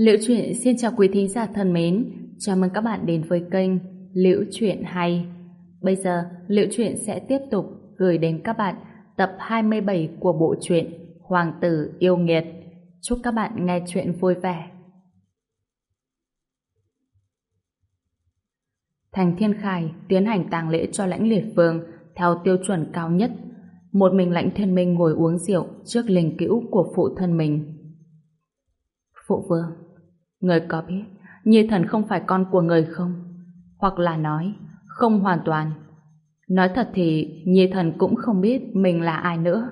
Liễu truyện xin chào quý thính giả thân mến, chào mừng các bạn đến với kênh Liễu truyện hay. Bây giờ, Liễu truyện sẽ tiếp tục gửi đến các bạn tập 27 của bộ truyện Hoàng tử yêu nghiệt. Chúc các bạn nghe chuyện vui vẻ. Thành Thiên Khải tiến hành tang lễ cho lãnh liệt vương theo tiêu chuẩn cao nhất. Một mình lãnh thiên minh ngồi uống rượu trước linh cữu của phụ thân mình. Phụ vương, người có biết Nhi thần không phải con của người không? Hoặc là nói, không hoàn toàn. Nói thật thì Nhi thần cũng không biết mình là ai nữa.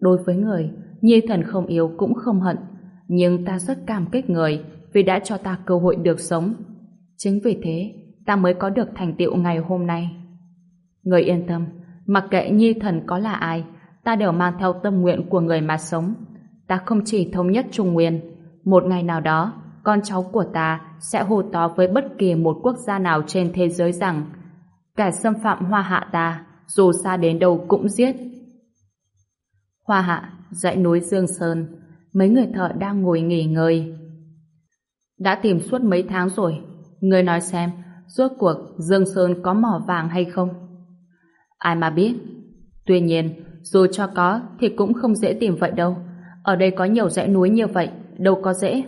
Đối với người, Nhi thần không yêu cũng không hận. Nhưng ta rất cảm kích người vì đã cho ta cơ hội được sống. Chính vì thế, ta mới có được thành tựu ngày hôm nay. Người yên tâm, mặc kệ Nhi thần có là ai, ta đều mang theo tâm nguyện của người mà sống. Ta không chỉ thống nhất Trung Nguyên, một ngày nào đó, con cháu của ta sẽ hô to với bất kỳ một quốc gia nào trên thế giới rằng kẻ xâm phạm hoa hạ ta, dù xa đến đâu cũng giết. Hoa hạ, dãy núi Dương Sơn, mấy người thợ đang ngồi nghỉ ngơi. Đã tìm suốt mấy tháng rồi, người nói xem, rốt cuộc Dương Sơn có mỏ vàng hay không? Ai mà biết. Tuy nhiên, dù cho có thì cũng không dễ tìm vậy đâu. Ở đây có nhiều dãy núi như vậy, đâu có dễ.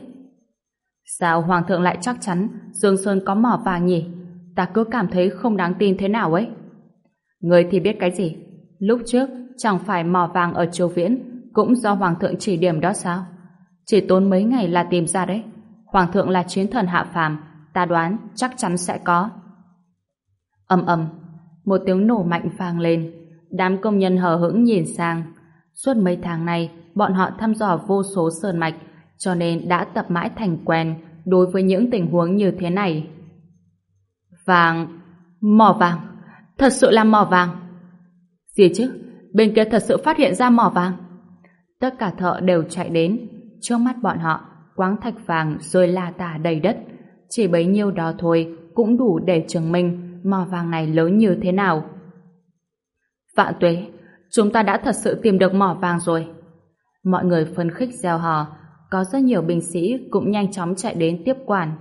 Sao Hoàng thượng lại chắc chắn Dương Sơn có mỏ vàng nhỉ? Ta cứ cảm thấy không đáng tin thế nào ấy. Người thì biết cái gì? Lúc trước chẳng phải mỏ vàng ở Triều Viễn cũng do Hoàng thượng chỉ điểm đó sao? Chỉ tốn mấy ngày là tìm ra đấy. Hoàng thượng là chiến thần hạ phàm, ta đoán chắc chắn sẽ có. ầm ầm, một tiếng nổ mạnh vang lên. Đám công nhân hờ hững nhìn sang. Suốt mấy tháng này, bọn họ thăm dò vô số sơn mạch, cho nên đã tập mãi thành quen đối với những tình huống như thế này. Vàng, mỏ vàng, thật sự là mỏ vàng. Gì chứ, bên kia thật sự phát hiện ra mỏ vàng. Tất cả thợ đều chạy đến, trước mắt bọn họ, quáng thạch vàng rơi la tả đầy đất. Chỉ bấy nhiêu đó thôi cũng đủ để chứng minh mỏ vàng này lớn như thế nào. Vạn tuế, chúng ta đã thật sự tìm được mỏ vàng rồi. Mọi người phấn khích gieo hò, có rất nhiều binh sĩ cũng nhanh chóng chạy đến tiếp quản.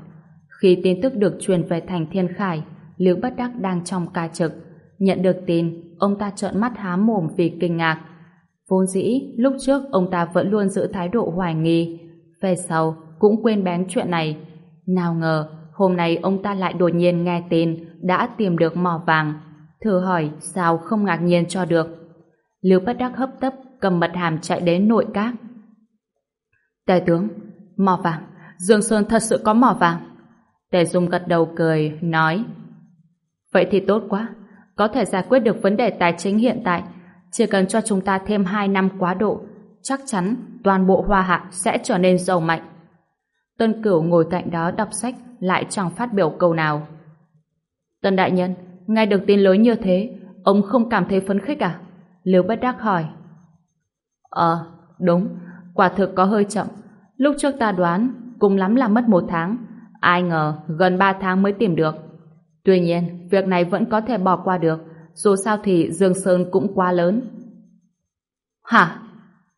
Khi tin tức được truyền về thành Thiên Khải, Lưu Bất Đắc đang trong ca trực. Nhận được tin, ông ta trợn mắt há mồm vì kinh ngạc. Vốn dĩ, lúc trước ông ta vẫn luôn giữ thái độ hoài nghi. Về sau, cũng quên bén chuyện này. Nào ngờ, hôm nay ông ta lại đột nhiên nghe tin đã tìm được mỏ vàng. Thử hỏi sao không ngạc nhiên cho được. Lưu Bất Đắc hấp tấp cầm mật hàm chạy đến nội các. Tề tướng, mỏ vàng, Dương Sơn thật sự có mỏ vàng. Tề Dung gật đầu cười, nói Vậy thì tốt quá, có thể giải quyết được vấn đề tài chính hiện tại. Chỉ cần cho chúng ta thêm 2 năm quá độ, chắc chắn toàn bộ hoa hạ sẽ trở nên giàu mạnh. Tân Cửu ngồi cạnh đó đọc sách, lại chẳng phát biểu câu nào. Tân Đại Nhân, nghe được tin lớn như thế, ông không cảm thấy phấn khích à? Liêu Bất Đắc hỏi. Ờ, đúng, quả thực có hơi chậm. Lúc trước ta đoán, cùng lắm là mất một tháng. Ai ngờ, gần ba tháng mới tìm được. Tuy nhiên, việc này vẫn có thể bỏ qua được. Dù sao thì Dương Sơn cũng quá lớn. Hả?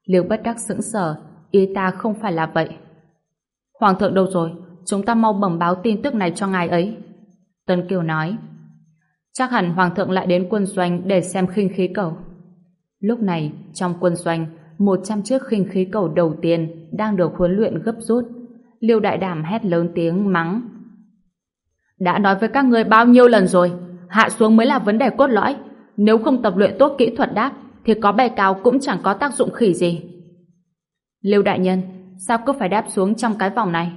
Liêu bất đắc sững sờ, ý ta không phải là vậy. Hoàng thượng đâu rồi? Chúng ta mau bẩm báo tin tức này cho ngài ấy. Tân Kiều nói. Chắc hẳn Hoàng thượng lại đến quân doanh để xem khinh khí cầu. Lúc này, trong quân doanh, 100 chiếc khinh khí cầu đầu tiên đang được huấn luyện gấp rút. Liêu Đại Đảm hét lớn tiếng mắng. Đã nói với các người bao nhiêu lần rồi, hạ xuống mới là vấn đề cốt lõi. Nếu không tập luyện tốt kỹ thuật đáp, thì có bay cao cũng chẳng có tác dụng khỉ gì. Liêu Đại Nhân, sao cứ phải đáp xuống trong cái vòng này?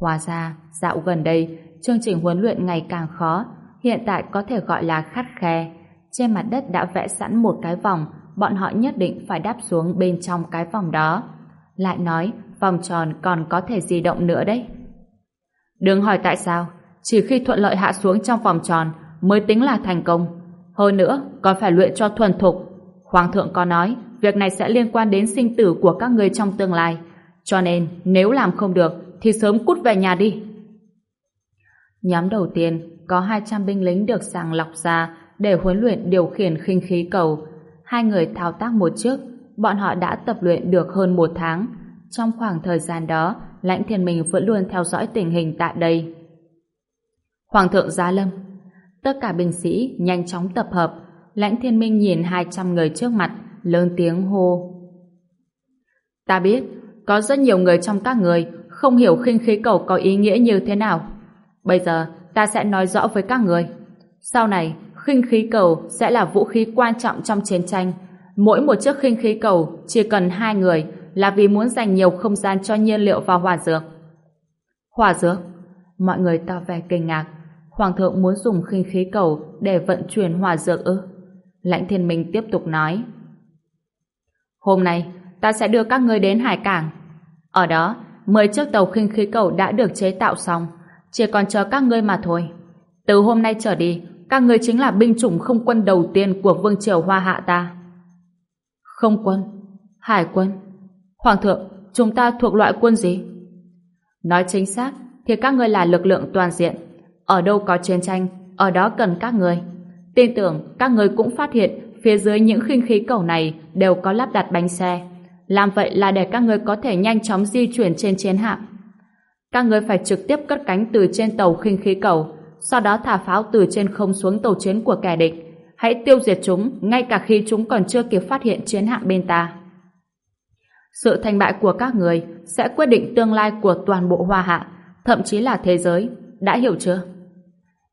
Hóa ra, dạo gần đây, chương trình huấn luyện ngày càng khó, hiện tại có thể gọi là khắt khe. Trên mặt đất đã vẽ sẵn một cái vòng bọn họ nhất định phải đáp xuống bên trong cái vòng đó. Lại nói, vòng tròn còn có thể di động nữa đấy. Đừng hỏi tại sao, chỉ khi thuận lợi hạ xuống trong vòng tròn mới tính là thành công. Hơn nữa, còn phải luyện cho thuần thục. Hoàng thượng có nói, việc này sẽ liên quan đến sinh tử của các người trong tương lai. Cho nên, nếu làm không được, thì sớm cút về nhà đi. Nhóm đầu tiên có 200 binh lính được sàng lọc ra để huấn luyện điều khiển khinh khí cầu hai người thao tác một chiếc, bọn họ đã tập luyện được hơn một tháng. Trong khoảng thời gian đó, Lãnh Thiên Minh vẫn luôn theo dõi tình hình tại đây. Hoàng thượng gia Lâm Tất cả binh sĩ nhanh chóng tập hợp. Lãnh Thiên Minh nhìn 200 người trước mặt, lớn tiếng hô. Ta biết, có rất nhiều người trong các người không hiểu khinh khí cầu có ý nghĩa như thế nào. Bây giờ, ta sẽ nói rõ với các người. Sau này, khinh khí cầu sẽ là vũ khí quan trọng trong chiến tranh. Mỗi một chiếc khinh khí cầu chỉ cần hai người là vì muốn dành nhiều không gian cho nhiên liệu và hỏa dược. Hỏa dược? Mọi người tỏ vẻ kinh ngạc. Hoàng thượng muốn dùng khinh khí cầu để vận chuyển hỏa dược ư? Lãnh thiên minh tiếp tục nói. Hôm nay, ta sẽ đưa các ngươi đến hải cảng. Ở đó, 10 chiếc tàu khinh khí cầu đã được chế tạo xong, chỉ còn chờ các ngươi mà thôi. Từ hôm nay trở đi, các ngươi chính là binh chủng không quân đầu tiên của vương triều Hoa Hạ ta. Không quân, hải quân. Hoàng thượng, chúng ta thuộc loại quân gì? Nói chính xác, thì các ngươi là lực lượng toàn diện. Ở đâu có chiến tranh, ở đó cần các ngươi. Tin tưởng các ngươi cũng phát hiện phía dưới những khinh khí cầu này đều có lắp đặt bánh xe. Làm vậy là để các ngươi có thể nhanh chóng di chuyển trên chiến hạm. Các ngươi phải trực tiếp cất cánh từ trên tàu khinh khí cầu, sau đó thả pháo từ trên không xuống tàu chiến của kẻ địch. Hãy tiêu diệt chúng ngay cả khi chúng còn chưa kịp phát hiện chiến hạm bên ta. Sự thành bại của các người sẽ quyết định tương lai của toàn bộ Hoa Hạ, thậm chí là thế giới. Đã hiểu chưa?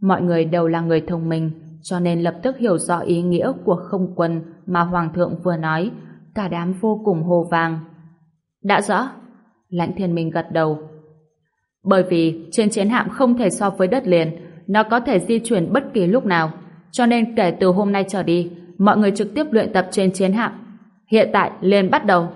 Mọi người đều là người thông minh, cho nên lập tức hiểu rõ ý nghĩa của không quân mà Hoàng thượng vừa nói, cả đám vô cùng hồ vàng. Đã rõ. Lãnh thiên minh gật đầu. Bởi vì trên chiến hạm không thể so với đất liền, nó có thể di chuyển bất kỳ lúc nào, cho nên kể từ hôm nay trở đi, mọi người trực tiếp luyện tập trên chiến hạm. Hiện tại liền bắt đầu.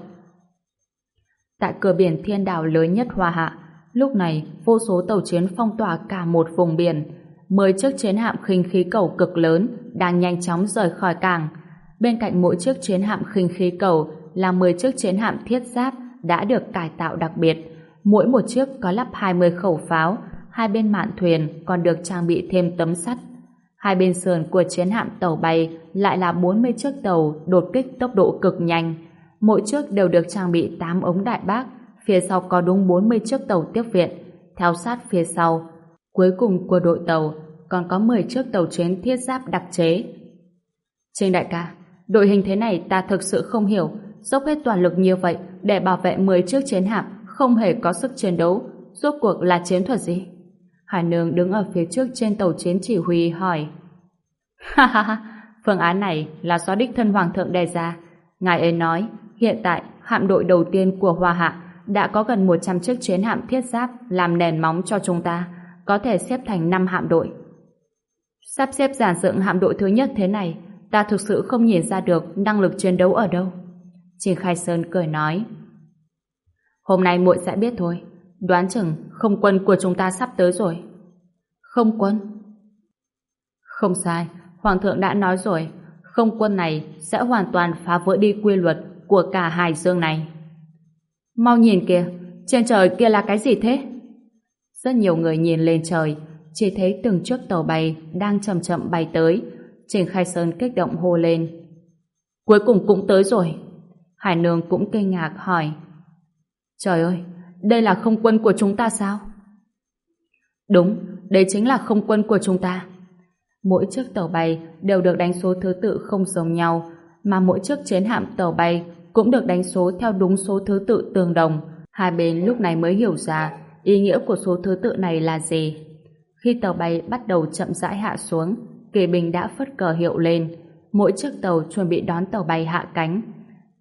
Tại cửa biển thiên đảo lớn nhất Hoa Hạ, lúc này vô số tàu chiến phong tỏa cả một vùng biển. Mười chiếc chiến hạm khinh khí cầu cực lớn đang nhanh chóng rời khỏi cảng, Bên cạnh mỗi chiếc chiến hạm khinh khí cầu là 10 chiếc chiến hạm thiết giáp đã được cải tạo đặc biệt. Mỗi một chiếc có lắp 20 khẩu pháo, hai bên mạn thuyền còn được trang bị thêm tấm sắt. Hai bên sườn của chiến hạm tàu bay lại là 40 chiếc tàu đột kích tốc độ cực nhanh. Mỗi chiếc đều được trang bị 8 ống đại bác, phía sau có đúng 40 chiếc tàu tiếp viện, theo sát phía sau. Cuối cùng của đội tàu còn có 10 chiếc tàu chiến thiết giáp đặc chế. Trình đại ca, Đội hình thế này ta thực sự không hiểu, dốc hết toàn lực như vậy để bảo vệ 10 chiếc chiến hạm không hề có sức chiến đấu, rốt cuộc là chiến thuật gì? Hà Nương đứng ở phía trước trên tàu chiến chỉ huy hỏi. Ha ha ha, phương án này là do đích thân Hoàng thượng đề ra. Ngài ấy nói, hiện tại hạm đội đầu tiên của Hoa Hạ đã có gần 100 chiếc chiến hạm thiết giáp làm nền móng cho chúng ta, có thể xếp thành 5 hạm đội. Sắp xếp giản dựng hạm đội thứ nhất thế này ta thực sự không nhìn ra được năng lực chiến đấu ở đâu. Trình Khai Sơn cười nói. Hôm nay muội sẽ biết thôi. Đoán chừng không quân của chúng ta sắp tới rồi. Không quân? Không sai, Hoàng thượng đã nói rồi, không quân này sẽ hoàn toàn phá vỡ đi quy luật của cả hải dương này. Mau nhìn kìa, trên trời kia là cái gì thế? Rất nhiều người nhìn lên trời, chỉ thấy từng chiếc tàu bay đang chậm chậm bay tới, Trình Khai Sơn kích động hô lên. Cuối cùng cũng tới rồi. Hải Nương cũng kinh ngạc hỏi. Trời ơi, đây là không quân của chúng ta sao? Đúng, đây chính là không quân của chúng ta. Mỗi chiếc tàu bay đều được đánh số thứ tự không giống nhau, mà mỗi chiếc chiến hạm tàu bay cũng được đánh số theo đúng số thứ tự tương đồng. Hai bên lúc này mới hiểu ra ý nghĩa của số thứ tự này là gì. Khi tàu bay bắt đầu chậm rãi hạ xuống, kỳ bình đã phất cờ hiệu lên, mỗi chiếc tàu chuẩn bị đón tàu bay hạ cánh.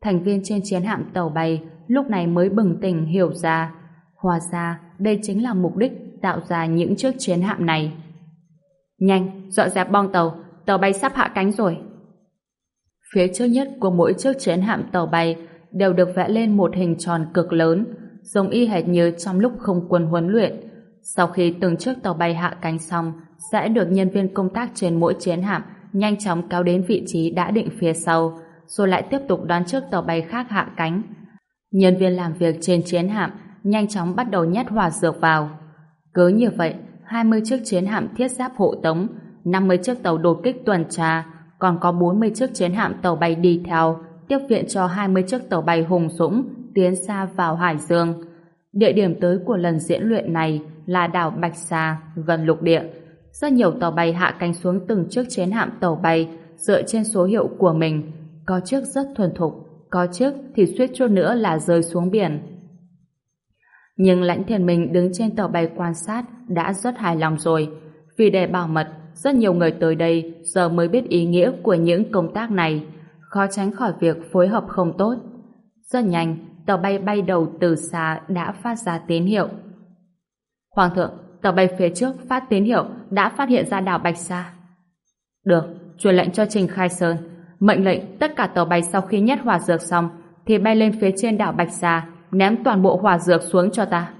Thành viên trên chiến hạm tàu bay lúc này mới bừng tỉnh hiểu ra, hòa ra đây chính là mục đích tạo ra những chiếc chiến hạm này. Nhanh, dọn dẹp bong tàu, tàu bay sắp hạ cánh rồi. Phía trước nhất của mỗi chiếc chiến hạm tàu bay đều được vẽ lên một hình tròn cực lớn, giống y hệt như trong lúc không quân huấn luyện. Sau khi từng chiếc tàu bay hạ cánh xong, sẽ được nhân viên công tác trên mỗi chiến hạm nhanh chóng kéo đến vị trí đã định phía sau, rồi lại tiếp tục đón chiếc tàu bay khác hạ cánh. Nhân viên làm việc trên chiến hạm nhanh chóng bắt đầu nhét hỏa dược vào. Cứ như vậy, 20 chiếc chiến hạm thiết giáp hộ tống, 50 chiếc tàu đột kích tuần tra, còn có 40 chiếc chiến hạm tàu bay đi theo, tiếp viện cho 20 chiếc tàu bay hùng dũng tiến xa vào Hải Dương. Địa điểm tới của lần diễn luyện này là đảo Bạch Sa, gần lục địa. Rất nhiều tàu bay hạ cánh xuống từng chiếc chiến hạm tàu bay dựa trên số hiệu của mình. Có chiếc rất thuần thục, có chiếc thì suýt chút nữa là rơi xuống biển. Nhưng lãnh thiền mình đứng trên tàu bay quan sát đã rất hài lòng rồi. Vì để bảo mật, rất nhiều người tới đây giờ mới biết ý nghĩa của những công tác này. Khó tránh khỏi việc phối hợp không tốt. Rất nhanh, tàu bay bay đầu từ xa đã phát ra tín hiệu. Hoàng thượng, tàu bay phía trước phát tín hiệu đã phát hiện ra đảo Bạch Sa. Được, truyền lệnh cho Trình Khai Sơn. Mệnh lệnh tất cả tàu bay sau khi nhét hỏa dược xong thì bay lên phía trên đảo Bạch Sa ném toàn bộ hỏa dược xuống cho ta.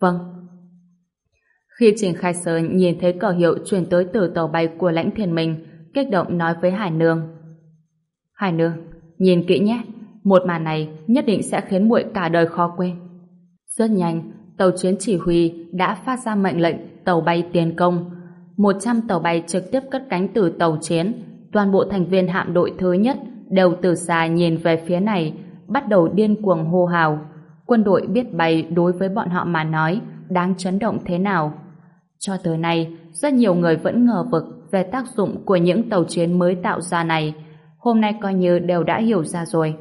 Vâng. Khi Trình Khai Sơn nhìn thấy cờ hiệu truyền tới từ tàu bay của lãnh thiên mình kích động nói với Hải Nương. Hải Nương, nhìn kỹ nhé, một màn này nhất định sẽ khiến muội cả đời khó quên. Rất nhanh, tàu chiến chỉ huy đã phát ra mệnh lệnh tàu bay tiến công. 100 tàu bay trực tiếp cất cánh từ tàu chiến. Toàn bộ thành viên hạm đội thứ nhất đều từ xa nhìn về phía này, bắt đầu điên cuồng hô hào. Quân đội biết bay đối với bọn họ mà nói đáng chấn động thế nào. Cho tới nay, rất nhiều người vẫn ngờ vực về tác dụng của những tàu chiến mới tạo ra này. Hôm nay coi như đều đã hiểu ra rồi.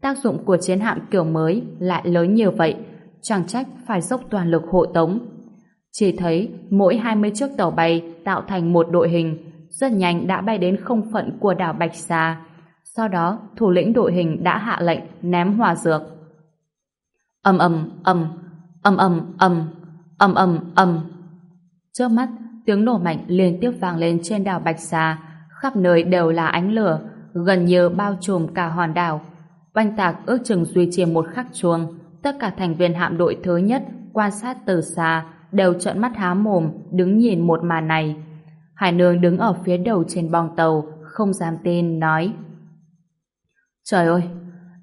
Tác dụng của chiến hạm kiểu mới lại lớn như vậy, chẳng trách phải dốc toàn lực hộ tống. Chỉ thấy mỗi 20 chiếc tàu bay tạo thành một đội hình, rất nhanh đã bay đến không phận của đảo Bạch Sa. Sau đó, thủ lĩnh đội hình đã hạ lệnh ném hỏa dược. Ầm ầm ầm, ầm ầm ầm, ầm ầm ầm. Trước mắt, tiếng nổ mạnh liên tiếp vang lên trên đảo Bạch Sa, khắp nơi đều là ánh lửa, gần như bao trùm cả hòn đảo. Oanh tạc ước chừng duy trì một khắc chuông, tất cả thành viên hạm đội thứ nhất quan sát từ xa đều trợn mắt há mồm đứng nhìn một màn này. Hải Nương đứng ở phía đầu trên bong tàu, không dám tin, nói Trời ơi,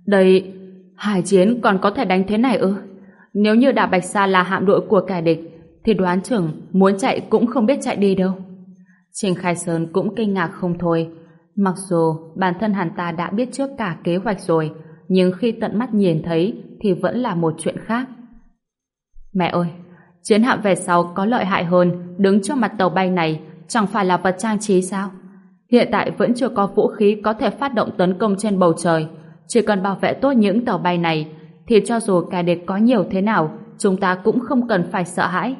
đây hải chiến còn có thể đánh thế này ư? Nếu như đảo Bạch Sa là hạm đội của kẻ địch, thì đoán chừng muốn chạy cũng không biết chạy đi đâu. Trình Khai Sơn cũng kinh ngạc không thôi. Mặc dù bản thân hắn ta đã biết trước cả kế hoạch rồi, nhưng khi tận mắt nhìn thấy thì vẫn là một chuyện khác. Mẹ ơi, chiến hạm về sau có lợi hại hơn, đứng trước mặt tàu bay này chẳng phải là vật trang trí sao? Hiện tại vẫn chưa có vũ khí có thể phát động tấn công trên bầu trời. Chỉ cần bảo vệ tốt những tàu bay này, thì cho dù kẻ địch có nhiều thế nào, chúng ta cũng không cần phải sợ hãi.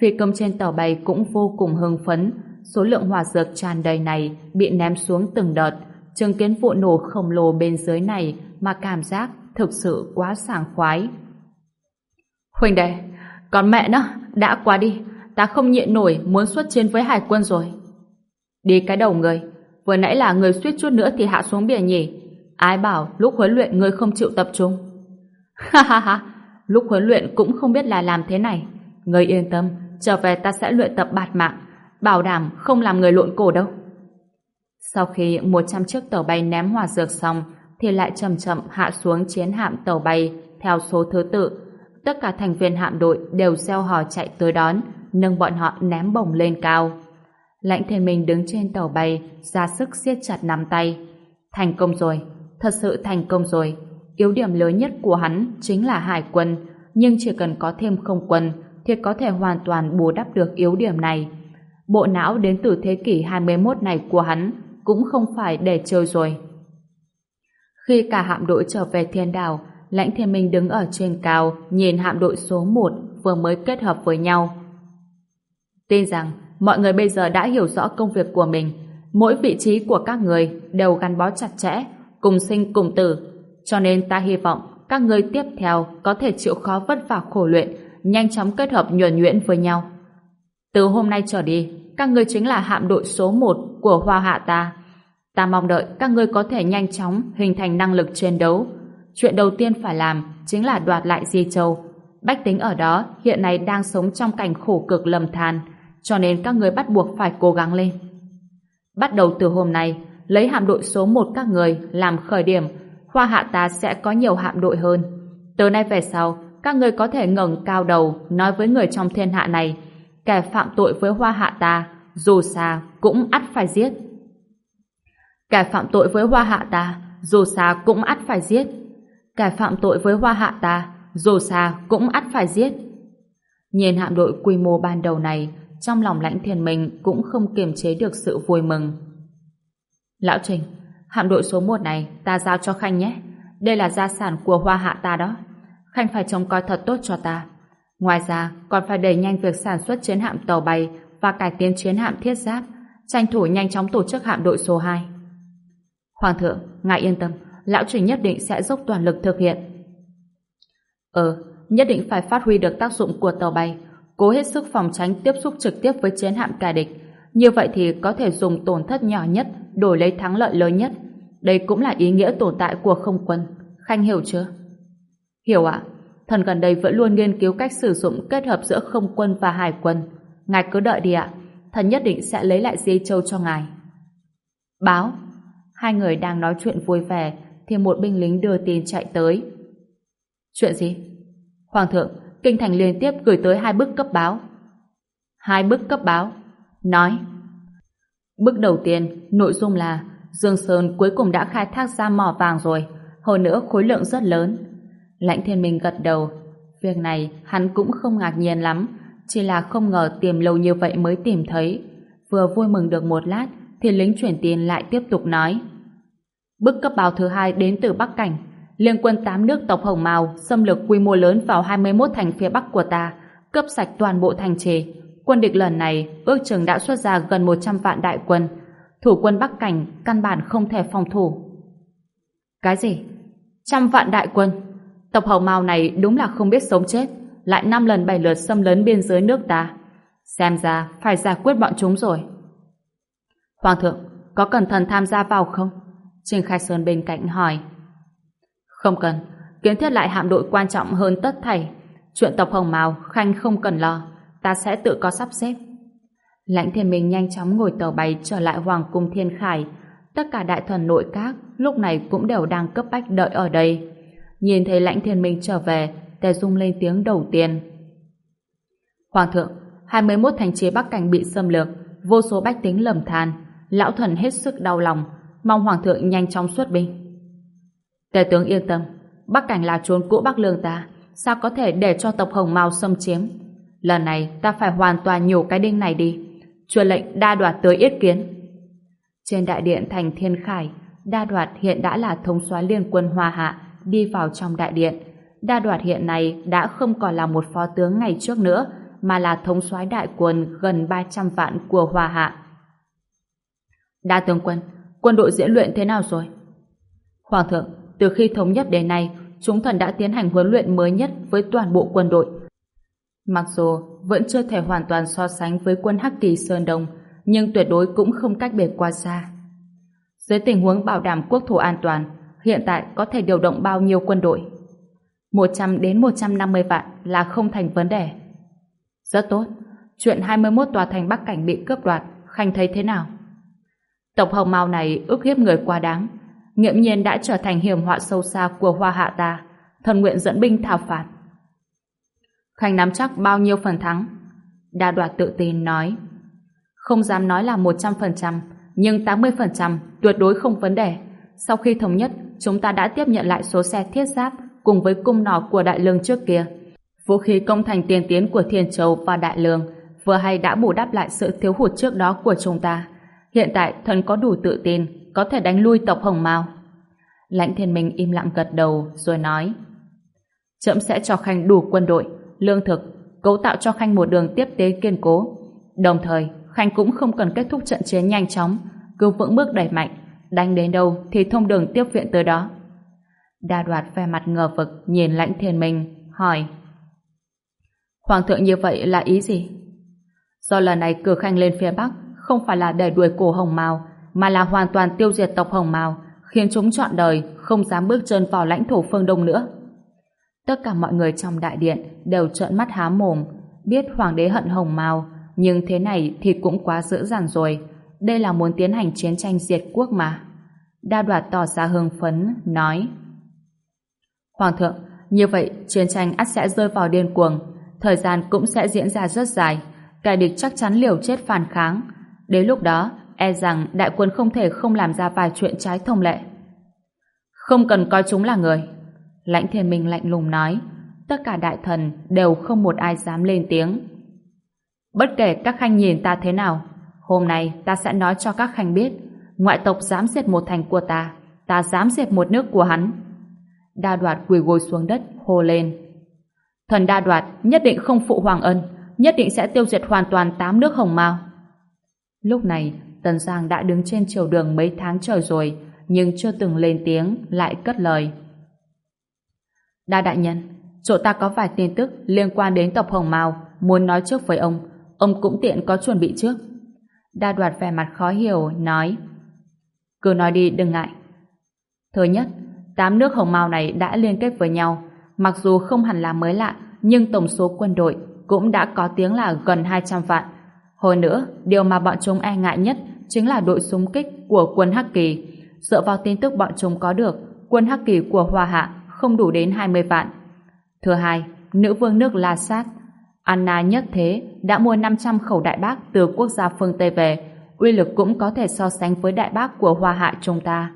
Phi công trên tàu bay cũng vô cùng hưng phấn, số lượng hỏa dược tràn đầy này bị ném xuống từng đợt, chứng kiến vụ nổ khổng lồ bên dưới này mà cảm giác thực sự quá sảng khoái. Huỳnh đệ, con mẹ nó, đã qua đi, ta không nhịn nổi muốn xuất chiến với hải quân rồi. Đi cái đầu người, vừa nãy là người suýt chút nữa thì hạ xuống biển nhỉ. Ai bảo lúc huấn luyện người không chịu tập trung? Ha ha ha, lúc huấn luyện cũng không biết là làm thế này. Người yên tâm, trở về ta sẽ luyện tập bạt mạng, bảo đảm không làm người lộn cổ đâu. Sau khi 100 chiếc tàu bay ném hỏa dược xong, thì lại chậm chậm hạ xuống chiến hạm tàu bay theo số thứ tự. Tất cả thành viên hạm đội đều gieo hò chạy tới đón, nâng bọn họ ném bổng lên cao. Lãnh thiên minh đứng trên tàu bay, ra sức siết chặt nắm tay. Thành công rồi, thật sự thành công rồi. Yếu điểm lớn nhất của hắn chính là hải quân, nhưng chỉ cần có thêm không quân thì có thể hoàn toàn bù đắp được yếu điểm này. Bộ não đến từ thế kỷ 21 này của hắn cũng không phải để chơi rồi. Khi cả hạm đội trở về thiên đảo, Lãnh Thiên Minh đứng ở trên cao, nhìn hạm đội số 1 vừa mới kết hợp với nhau. Tin rằng, mọi người bây giờ đã hiểu rõ công việc của mình. Mỗi vị trí của các người đều gắn bó chặt chẽ, cùng sinh cùng tử. Cho nên ta hy vọng các người tiếp theo có thể chịu khó vất vả khổ luyện, nhanh chóng kết hợp nhuần nhuyễn với nhau. Từ hôm nay trở đi, các người chính là hạm đội số 1 của Hoa Hạ ta. Ta mong đợi các ngươi có thể nhanh chóng hình thành năng lực chiến đấu. Chuyện đầu tiên phải làm chính là đoạt lại Di Châu. Bách tính ở đó hiện nay đang sống trong cảnh khổ cực lầm than, cho nên các người bắt buộc phải cố gắng lên. Bắt đầu từ hôm nay, lấy hạm đội số 1 các người làm khởi điểm, Hoa Hạ ta sẽ có nhiều hạm đội hơn. Từ nay về sau, các người có thể ngẩng cao đầu nói với người trong thiên hạ này, kẻ phạm tội với Hoa Hạ ta, dù xa cũng ắt phải giết. Kẻ phạm tội với hoa hạ ta, dù xa cũng ắt phải giết. Kẻ phạm tội với hoa hạ ta, dù xa cũng ắt phải giết. Nhìn hạm đội quy mô ban đầu này, trong lòng lãnh thiên mình cũng không kiềm chế được sự vui mừng. Lão Trình, hạm đội số 1 này ta giao cho Khanh nhé. Đây là gia sản của hoa hạ ta đó. Khanh phải trông coi thật tốt cho ta. Ngoài ra, còn phải đẩy nhanh việc sản xuất chiến hạm tàu bay và cải tiến chiến hạm thiết giáp, tranh thủ nhanh chóng tổ chức hạm đội số 2. Hoàng thượng, ngài yên tâm, lão trình nhất định sẽ dốc toàn lực thực hiện. ờ nhất định phải phát huy được tác dụng của tàu bay, cố hết sức phòng tránh tiếp xúc trực tiếp với chiến hạm kẻ địch. Như vậy thì có thể dùng tổn thất nhỏ nhất đổi lấy thắng lợi lớn nhất. Đây cũng là ý nghĩa tồn tại của không quân. Khanh hiểu chưa? Hiểu ạ. Thần gần đây vẫn luôn nghiên cứu cách sử dụng kết hợp giữa không quân và hải quân. Ngài cứ đợi đi ạ. Thần nhất định sẽ lấy lại Di Châu cho ngài. Báo. Hai người đang nói chuyện vui vẻ thì một binh lính đưa tin chạy tới. Chuyện gì? Hoàng thượng, Kinh Thành liên tiếp gửi tới hai bức cấp báo. Hai bức cấp báo. Nói. Bức đầu tiên, nội dung là Dương Sơn cuối cùng đã khai thác ra mỏ vàng rồi, hơn nữa khối lượng rất lớn. Lãnh thiên minh gật đầu. Việc này hắn cũng không ngạc nhiên lắm, chỉ là không ngờ tìm lâu như vậy mới tìm thấy. Vừa vui mừng được một lát, thì lính chuyển tiền lại tiếp tục nói. Bức cấp báo thứ hai đến từ Bắc Cảnh. Liên quân tám nước tộc Hồng Mao xâm lược quy mô lớn vào 21 thành phía Bắc của ta, cướp sạch toàn bộ thành trì. Quân địch lần này ước chừng đã xuất ra gần 100 vạn đại quân. Thủ quân Bắc Cảnh căn bản không thể phòng thủ. Cái gì? Trăm vạn đại quân? Tộc Hồng Mao này đúng là không biết sống chết, lại năm lần bảy lượt xâm lấn biên giới nước ta. Xem ra phải giải quyết bọn chúng rồi. Hoàng thượng, có cần thần tham gia vào không? Trình Khai Sơn bên cạnh hỏi. Không cần, kiến thiết lại hạm đội quan trọng hơn tất thảy. Chuyện tộc Hồng mào Khanh không cần lo, ta sẽ tự có sắp xếp. Lãnh thiên minh nhanh chóng ngồi tàu bay trở lại Hoàng cung Thiên Khải. Tất cả đại thần nội các lúc này cũng đều đang cấp bách đợi ở đây. Nhìn thấy lãnh thiên minh trở về, Tề Dung lên tiếng đầu tiên. Hoàng thượng, 21 thành chế Bắc Cảnh bị xâm lược, vô số bách tính lầm than, lão thần hết sức đau lòng, mong Hoàng thượng nhanh chóng xuất binh. Tề tướng yên tâm, Bắc Cảnh là chốn cũ Bắc Lương ta, sao có thể để cho tộc Hồng Mao xâm chiếm? Lần này ta phải hoàn toàn nhổ cái đinh này đi. Truyền lệnh đa đoạt tới yết kiến. Trên đại điện thành Thiên Khải, đa đoạt hiện đã là thống soái liên quân Hoa Hạ, đi vào trong đại điện. Đa đoạt hiện nay đã không còn là một phó tướng ngày trước nữa, mà là thống soái đại quân gần 300 vạn của Hoa Hạ. Đa tướng quân, quân đội diễn luyện thế nào rồi? Hoàng thượng, từ khi thống nhất đến nay, chúng thần đã tiến hành huấn luyện mới nhất với toàn bộ quân đội. Mặc dù vẫn chưa thể hoàn toàn so sánh với quân Hắc Kỳ Sơn Đông, nhưng tuyệt đối cũng không cách biệt quá xa. Dưới tình huống bảo đảm quốc thủ an toàn, hiện tại có thể điều động bao nhiêu quân đội? 100 đến 150 vạn là không thành vấn đề. Rất tốt. Chuyện 21 tòa thành Bắc Cảnh bị cướp đoạt, Khanh thấy thế nào? Tộc Hồng Mao này ức hiếp người quá đáng, nghiễm nhiên đã trở thành hiểm họa sâu xa của Hoa Hạ ta, thần nguyện dẫn binh thảo phạt. Khanh nắm chắc bao nhiêu phần thắng? Đa đoạt tự tin nói. Không dám nói là 100%, nhưng 80% tuyệt đối không vấn đề. Sau khi thống nhất, chúng ta đã tiếp nhận lại số xe thiết giáp cùng với cung nỏ của Đại Lương trước kia. Vũ khí công thành tiên tiến của Thiên Châu và Đại Lương vừa hay đã bù đắp lại sự thiếu hụt trước đó của chúng ta. Hiện tại thần có đủ tự tin có thể đánh lui tộc Hồng Mao. Lãnh Thiên Minh im lặng gật đầu rồi nói Trẫm sẽ cho Khanh đủ quân đội, lương thực, cấu tạo cho Khanh một đường tiếp tế kiên cố. Đồng thời, Khanh cũng không cần kết thúc trận chiến nhanh chóng, cứ vững bước đẩy mạnh, đánh đến đâu thì thông đường tiếp viện tới đó. Đa đoạt vẻ mặt ngờ vực nhìn lãnh thiên minh, hỏi Hoàng thượng như vậy là ý gì? Do lần này cử khanh lên phía Bắc không phải là để đuổi cổ Hồng Mao, mà là hoàn toàn tiêu diệt tộc Hồng Mào, khiến chúng chọn đời không dám bước chân vào lãnh thổ phương Đông nữa. Tất cả mọi người trong đại điện đều trợn mắt há mồm, biết hoàng đế hận Hồng Mào, nhưng thế này thì cũng quá dữ dằn rồi. Đây là muốn tiến hành chiến tranh diệt quốc mà. Đa đoạt tỏ ra hưng phấn, nói Hoàng thượng, như vậy chiến tranh ắt sẽ rơi vào điên cuồng, thời gian cũng sẽ diễn ra rất dài, kẻ địch chắc chắn liều chết phản kháng. Đến lúc đó, e rằng đại quân không thể không làm ra vài chuyện trái thông lệ. Không cần coi chúng là người. Lãnh thiên minh lạnh lùng nói, tất cả đại thần đều không một ai dám lên tiếng. Bất kể các khanh nhìn ta thế nào, hôm nay ta sẽ nói cho các khanh biết, ngoại tộc dám diệt một thành của ta, ta dám diệt một nước của hắn. Đa đoạt quỳ gối xuống đất, hô lên. Thần đa đoạt nhất định không phụ hoàng ân, nhất định sẽ tiêu diệt hoàn toàn tám nước hồng mao. Lúc này, Tần Giang đã đứng trên chiều đường mấy tháng trời rồi, nhưng chưa từng lên tiếng, lại cất lời. Đa đại nhân, chỗ ta có vài tin tức liên quan đến tộc Hồng Mao, muốn nói trước với ông, ông cũng tiện có chuẩn bị trước. Đa đoạt vẻ mặt khó hiểu, nói Cứ nói đi, đừng ngại. Thứ nhất, tám nước Hồng Mao này đã liên kết với nhau, mặc dù không hẳn là mới lạ, nhưng tổng số quân đội cũng đã có tiếng là gần 200 vạn. Hồi nữa, điều mà bọn chúng e ngại nhất chính là đội súng kích của quân Hắc Kỳ. Dựa vào tin tức bọn chúng có được, quân Hắc Kỳ của Hoa Hạ không đủ đến 20 vạn. Thứ hai, nữ vương nước La Sát, Anna nhất thế đã mua 500 khẩu đại bác từ quốc gia phương Tây về, uy lực cũng có thể so sánh với đại bác của Hoa Hạ chúng ta.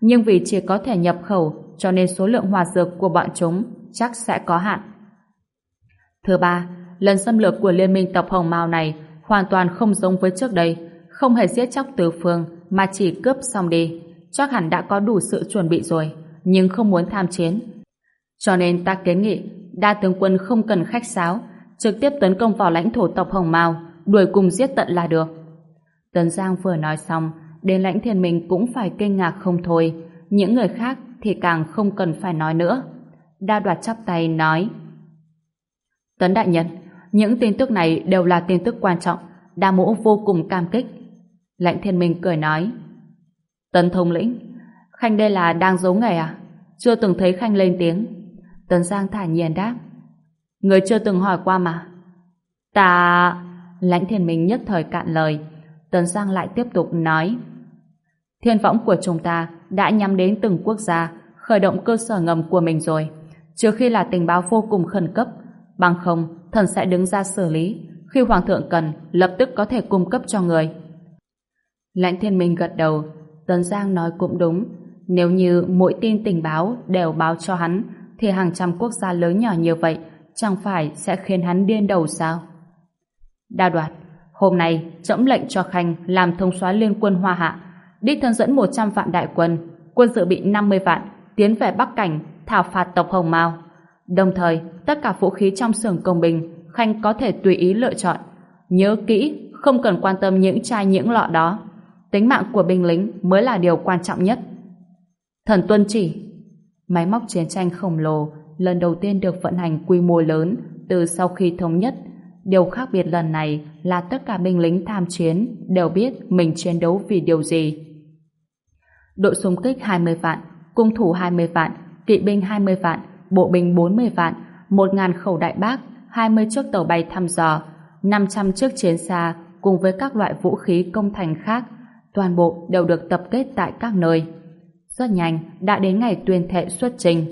Nhưng vì chỉ có thể nhập khẩu, cho nên số lượng hòa dược của bọn chúng chắc sẽ có hạn. Thứ ba, lần xâm lược của liên minh tộc Hồng Mao này hoàn toàn không giống với trước đây, không hề giết chóc từ phương mà chỉ cướp xong đi. Chắc hẳn đã có đủ sự chuẩn bị rồi, nhưng không muốn tham chiến. Cho nên ta kiến nghị, đa tướng quân không cần khách sáo, trực tiếp tấn công vào lãnh thổ tộc Hồng Mao, đuổi cùng giết tận là được. Tấn Giang vừa nói xong, đến lãnh thiên mình cũng phải kinh ngạc không thôi, những người khác thì càng không cần phải nói nữa. Đa đoạt chắp tay nói Tấn đại nhân, những tin tức này đều là tin tức quan trọng, đa mũ vô cùng cam kích. Lãnh thiên minh cười nói Tấn thông lĩnh, Khanh đây là đang giấu nghề à? Chưa từng thấy Khanh lên tiếng. Tấn Giang thả nhiên đáp Người chưa từng hỏi qua mà. Ta... Lãnh thiên minh nhất thời cạn lời. Tấn Giang lại tiếp tục nói Thiên võng của chúng ta đã nhắm đến từng quốc gia khởi động cơ sở ngầm của mình rồi. Trừ khi là tình báo vô cùng khẩn cấp bằng không thần sẽ đứng ra xử lý khi hoàng thượng cần lập tức có thể cung cấp cho người. Lãnh thiên minh gật đầu Tấn Giang nói cũng đúng nếu như mỗi tin tình báo đều báo cho hắn thì hàng trăm quốc gia lớn nhỏ như vậy chẳng phải sẽ khiến hắn điên đầu sao? Đa đoạt, hôm nay trẫm lệnh cho Khanh làm thông soái liên quân Hoa Hạ, đích thân dẫn 100 vạn đại quân, quân dự bị 50 vạn, tiến về Bắc Cảnh, thảo phạt tộc Hồng Mao. Đồng thời, tất cả vũ khí trong xưởng công binh, Khanh có thể tùy ý lựa chọn. Nhớ kỹ, không cần quan tâm những chai những lọ đó. Tính mạng của binh lính mới là điều quan trọng nhất. Thần tuân chỉ Máy móc chiến tranh khổng lồ lần đầu tiên được vận hành quy mô lớn từ sau khi thống nhất. Điều khác biệt lần này là tất cả binh lính tham chiến đều biết mình chiến đấu vì điều gì. Đội xung kích 20 vạn, cung thủ 20 vạn, kỵ binh 20 vạn, bộ binh 40 vạn, 1.000 khẩu đại bác, 20 chiếc tàu bay thăm dò, 500 chiếc chiến xa cùng với các loại vũ khí công thành khác, toàn bộ đều được tập kết tại các nơi. Rất nhanh, đã đến ngày tuyên thệ xuất trình.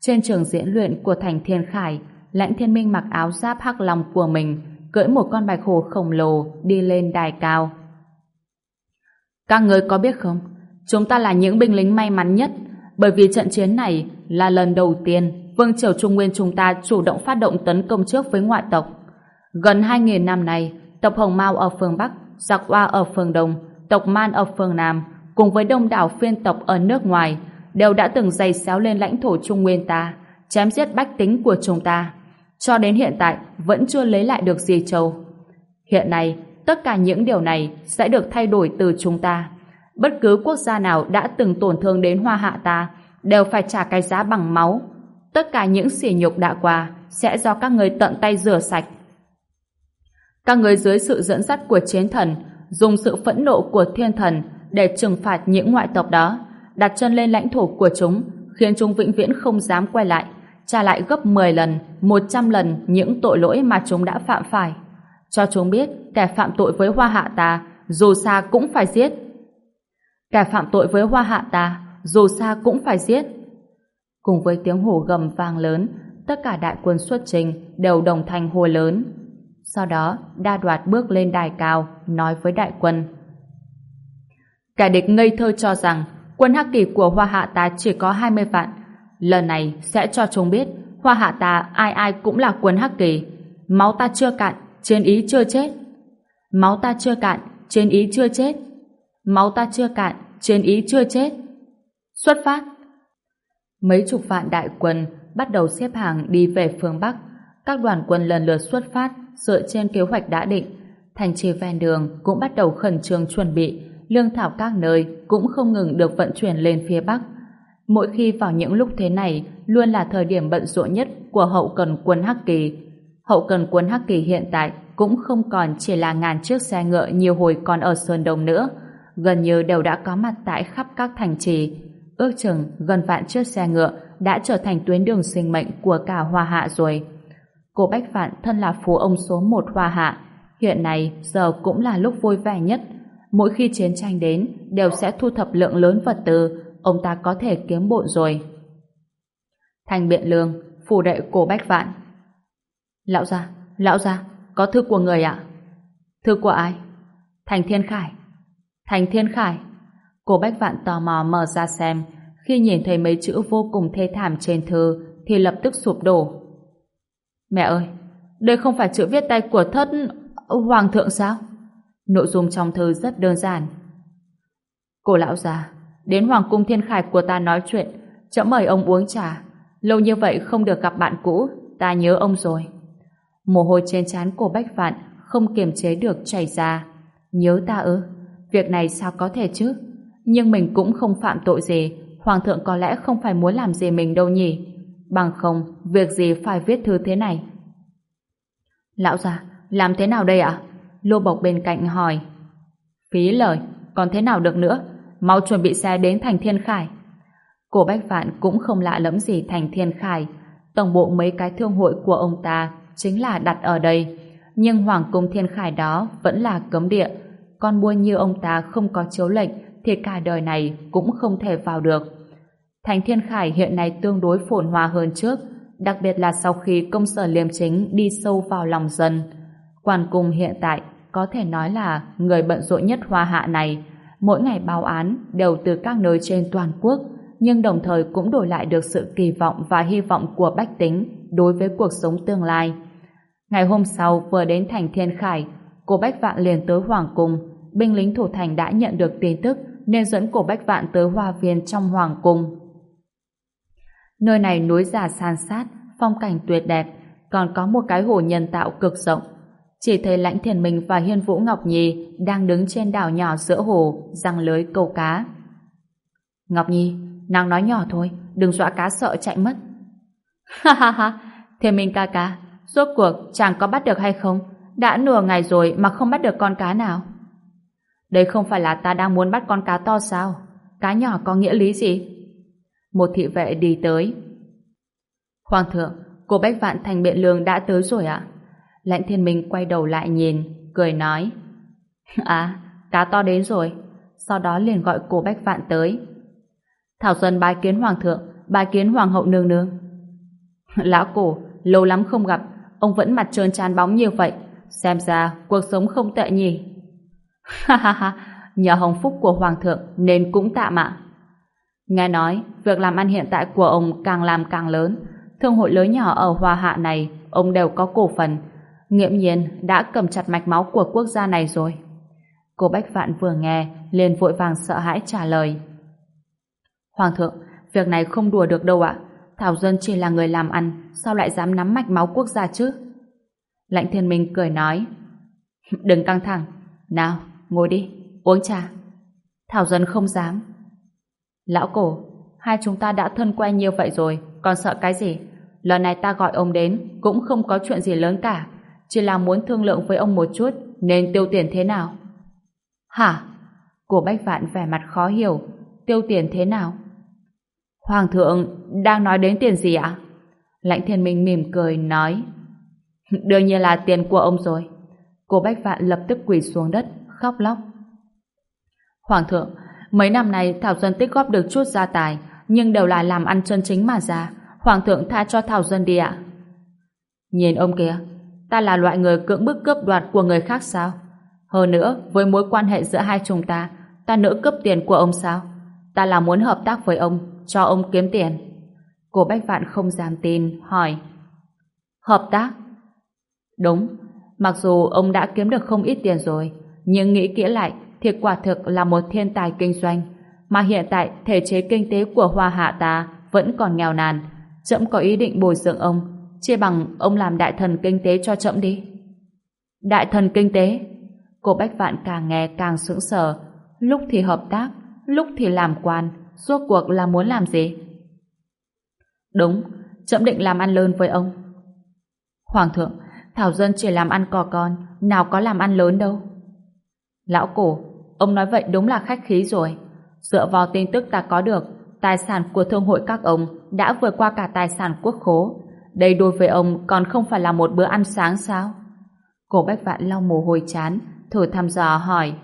Trên trường diễn luyện của thành Thiên Khải, Lãnh Thiên Minh mặc áo giáp hắc long của mình, cưỡi một con bạch hổ khổng lồ đi lên đài cao. Các người có biết không, chúng ta là những binh lính may mắn nhất, bởi vì trận chiến này là lần đầu tiên Vương Triều Trung Nguyên chúng ta chủ động phát động tấn công trước với ngoại tộc. Gần 2.000 năm nay, tộc Hồng Mao ở phương Bắc, Giặc Oa ở phương Đông, tộc Man ở phương Nam, cùng với đông đảo phiên tộc ở nước ngoài, đều đã từng dày xéo lên lãnh thổ Trung Nguyên ta, chém giết bách tính của chúng ta. Cho đến hiện tại, vẫn chưa lấy lại được gì châu. Hiện nay, tất cả những điều này sẽ được thay đổi từ chúng ta. Bất cứ quốc gia nào đã từng tổn thương đến hoa hạ ta, đều phải trả cái giá bằng máu. Tất cả những sỉ nhục đã qua sẽ do các người tận tay rửa sạch. Các người dưới sự dẫn dắt của chiến thần, dùng sự phẫn nộ của thiên thần để trừng phạt những ngoại tộc đó, đặt chân lên lãnh thổ của chúng, khiến chúng vĩnh viễn không dám quay lại, trả lại gấp 10 lần, 100 lần những tội lỗi mà chúng đã phạm phải. Cho chúng biết, kẻ phạm tội với hoa hạ ta, dù xa cũng phải giết. Kẻ phạm tội với hoa hạ ta, dù xa cũng phải giết. Cùng với tiếng hổ gầm vang lớn, tất cả đại quân xuất trình đều đồng thanh hô lớn. Sau đó, đa đoạt bước lên đài cao, nói với đại quân. Kẻ địch ngây thơ cho rằng quân hắc kỳ của Hoa Hạ ta chỉ có 20 vạn. Lần này sẽ cho chúng biết hoa hạ ta ai ai cũng là quân hắc kỳ. Máu ta chưa cạn, trên ý chưa chết. Máu ta chưa cạn, trên ý chưa chết. Máu ta chưa cạn, trên ý chưa chết. Xuất phát! Mấy chục vạn đại quân bắt đầu xếp hàng đi về phương Bắc. Các đoàn quân lần lượt xuất phát dựa trên kế hoạch đã định. Thành trì ven đường cũng bắt đầu khẩn trương chuẩn bị, lương thảo các nơi cũng không ngừng được vận chuyển lên phía Bắc. Mỗi khi vào những lúc thế này luôn là thời điểm bận rộn nhất của hậu cần quân Hắc Kỳ. Hậu cần quân Hắc Kỳ hiện tại cũng không còn chỉ là ngàn chiếc xe ngựa nhiều hồi còn ở Sơn Đông nữa, gần như đều đã có mặt tại khắp các thành trì. Ước chừng gần vạn chiếc xe ngựa đã trở thành tuyến đường sinh mệnh của cả Hoa Hạ rồi. Cô Bách Vạn thân là phú ông số một Hoa Hạ, hiện nay giờ cũng là lúc vui vẻ nhất. Mỗi khi chiến tranh đến, đều sẽ thu thập lượng lớn vật tư, ông ta có thể kiếm bộn rồi. Thành Biện Lương, phủ đệ cổ Bách Vạn. Lão gia, lão gia, có thư của người ạ? Thư của ai? Thành Thiên Khải. Thành Thiên Khải. Cổ Bách Vạn tò mò mở ra xem, khi nhìn thấy mấy chữ vô cùng thê thảm trên thư thì lập tức sụp đổ. Mẹ ơi, đây không phải chữ viết tay của thất hoàng thượng sao? Nội dung trong thư rất đơn giản. cổ lão già, đến hoàng cung thiên khải của ta nói chuyện, chậm mời ông uống trà. Lâu như vậy không được gặp bạn cũ, ta nhớ ông rồi. Mồ hôi trên trán của Bách Vạn không kiềm chế được chảy ra. Nhớ ta ư? Việc này sao có thể chứ? Nhưng mình cũng không phạm tội gì, Hoàng thượng có lẽ không phải muốn làm gì mình đâu nhỉ? Bằng không, việc gì phải viết thư thế này? Lão già, làm thế nào đây ạ? Lô Bộc bên cạnh hỏi. Phí lời, còn thế nào được nữa? Mau chuẩn bị xe đến thành Thiên Khải. Cổ Bách Vạn cũng không lạ lẫm gì thành Thiên Khải. Tổng bộ mấy cái thương hội của ông ta chính là đặt ở đây. Nhưng Hoàng cung Thiên Khải đó vẫn là cấm địa. Con buôn như ông ta không có chiếu lệnh thì cả đời này cũng không thể vào được. Thành Thiên Khải hiện nay tương đối phồn hoa hơn trước, đặc biệt là sau khi công sở liêm chính đi sâu vào lòng dân. Quan cung hiện tại có thể nói là người bận rộn nhất hoa hạ này. Mỗi ngày báo án đều từ các nơi trên toàn quốc, nhưng đồng thời cũng đổi lại được sự kỳ vọng và hy vọng của bách tính đối với cuộc sống tương lai. Ngày hôm sau vừa đến thành Thiên Khải, cô Bách Vạn liền tới Hoàng Cung, binh lính thủ thành đã nhận được tin tức nên dẫn cổ Bách Vạn tới hoa viên trong Hoàng Cung. Nơi này núi giả san sát, phong cảnh tuyệt đẹp, còn có một cái hồ nhân tạo cực rộng. Chỉ thấy Lãnh Thiền Minh và Hiên Vũ Ngọc Nhi đang đứng trên đảo nhỏ giữa hồ, răng lưới câu cá. Ngọc Nhi, nàng nói nhỏ thôi, đừng dọa cá sợ chạy mất. Ha ha ha, Thiền Minh ca ca, rốt cuộc chàng có bắt được hay không? Đã nửa ngày rồi mà không bắt được con cá nào. Đây không phải là ta đang muốn bắt con cá to sao? Cá nhỏ có nghĩa lý gì? Một thị vệ đi tới. Hoàng thượng, cô Bách Vạn Thành Biện Lương đã tới rồi ạ. Lãnh thiên minh quay đầu lại nhìn, cười nói. À, cá to đến rồi. Sau đó liền gọi cô Bách Vạn tới. Thảo xuân bái kiến Hoàng thượng, bái kiến Hoàng hậu nương nương. Lão cổ, lâu lắm không gặp, ông vẫn mặt trơn tràn bóng như vậy. Xem ra cuộc sống không tệ nhỉ. Ha ha ha, nhờ hồng phúc của Hoàng thượng nên cũng tạm ạ. Nghe nói, việc làm ăn hiện tại của ông càng làm càng lớn. Thương hội lớn nhỏ ở Hoa Hạ này, ông đều có cổ phần. Nghiễm nhiên đã cầm chặt mạch máu của quốc gia này rồi. Cô Bách Vạn vừa nghe, liền vội vàng sợ hãi trả lời. Hoàng thượng, việc này không đùa được đâu ạ. Thảo Dân chỉ là người làm ăn, sao lại dám nắm mạch máu quốc gia chứ? Lãnh thiên minh cười nói. Đừng căng thẳng. Nào, ngồi đi, uống trà. Thảo Dân không dám. Lão cổ, hai chúng ta đã thân quen như vậy rồi, còn sợ cái gì? Lần này ta gọi ông đến cũng không có chuyện gì lớn cả, chỉ là muốn thương lượng với ông một chút nên tiêu tiền thế nào? Hả? Cổ Bách Vạn vẻ mặt khó hiểu, tiêu tiền thế nào? Hoàng thượng đang nói đến tiền gì ạ? Lãnh thiên minh mỉm cười nói Đương nhiên là tiền của ông rồi. Cô Bách Vạn lập tức quỳ xuống đất, khóc lóc. Hoàng thượng, mấy năm nay Thảo Dân tích góp được chút gia tài, nhưng đều là làm ăn chân chính mà ra. Hoàng thượng tha cho Thảo Dân đi ạ. Nhìn ông kia, ta là loại người cưỡng bức cướp đoạt của người khác sao? Hơn nữa, với mối quan hệ giữa hai chúng ta, ta nỡ cướp tiền của ông sao? Ta là muốn hợp tác với ông, cho ông kiếm tiền. Cô Bách Vạn không dám tin, hỏi. Hợp tác? Đúng, mặc dù ông đã kiếm được không ít tiền rồi, nhưng nghĩ kỹ lại thì quả thực là một thiên tài kinh doanh. Mà hiện tại thể chế kinh tế của Hoa Hạ ta vẫn còn nghèo nàn. Trẫm có ý định bồi dưỡng ông, chia bằng ông làm đại thần kinh tế cho trẫm đi. Đại thần kinh tế? Cô Bách Vạn càng nghe càng sững sờ, lúc thì hợp tác, lúc thì làm quan, rốt cuộc là muốn làm gì? Đúng, trẫm định làm ăn lớn với ông. Hoàng thượng, Thảo Dân chỉ làm ăn cò con, nào có làm ăn lớn đâu. Lão cổ, ông nói vậy đúng là khách khí rồi. Dựa vào tin tức ta có được, tài sản của thương hội các ông đã vượt qua cả tài sản quốc khố. Đây đối với ông còn không phải là một bữa ăn sáng sao? Cổ Bách Vạn lau mồ hôi chán, thử thăm dò hỏi.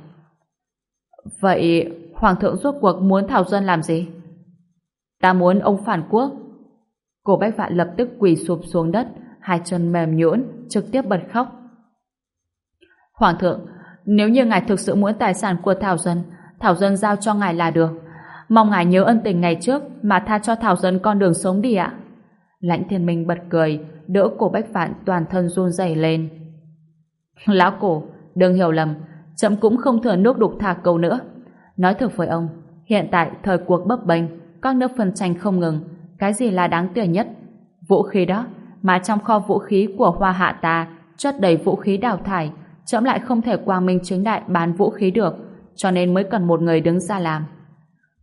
Vậy Hoàng thượng rốt cuộc muốn Thảo Dân làm gì? Ta muốn ông phản quốc. Cổ Bách Vạn lập tức quỳ sụp xuống đất, hai chân mềm nhũn, trực tiếp bật khóc. Hoàng thượng, nếu như ngài thực sự muốn tài sản của Thảo Dân, Thảo Dân giao cho ngài là được. Mong ngài nhớ ân tình ngày trước mà tha cho Thảo Dân con đường sống đi ạ. Lãnh thiên minh bật cười, đỡ cổ Bách Vạn toàn thân run rẩy lên. Lão cổ, đừng hiểu lầm, chậm cũng không thừa nước đục thả câu nữa. Nói thật với ông, hiện tại thời cuộc bấp bênh, các nước phân tranh không ngừng, cái gì là đáng tiền nhất? Vũ khí đó, mà trong kho vũ khí của Hoa Hạ ta chất đầy vũ khí đào thải, trẫm lại không thể quang minh chính đại bán vũ khí được, cho nên mới cần một người đứng ra làm.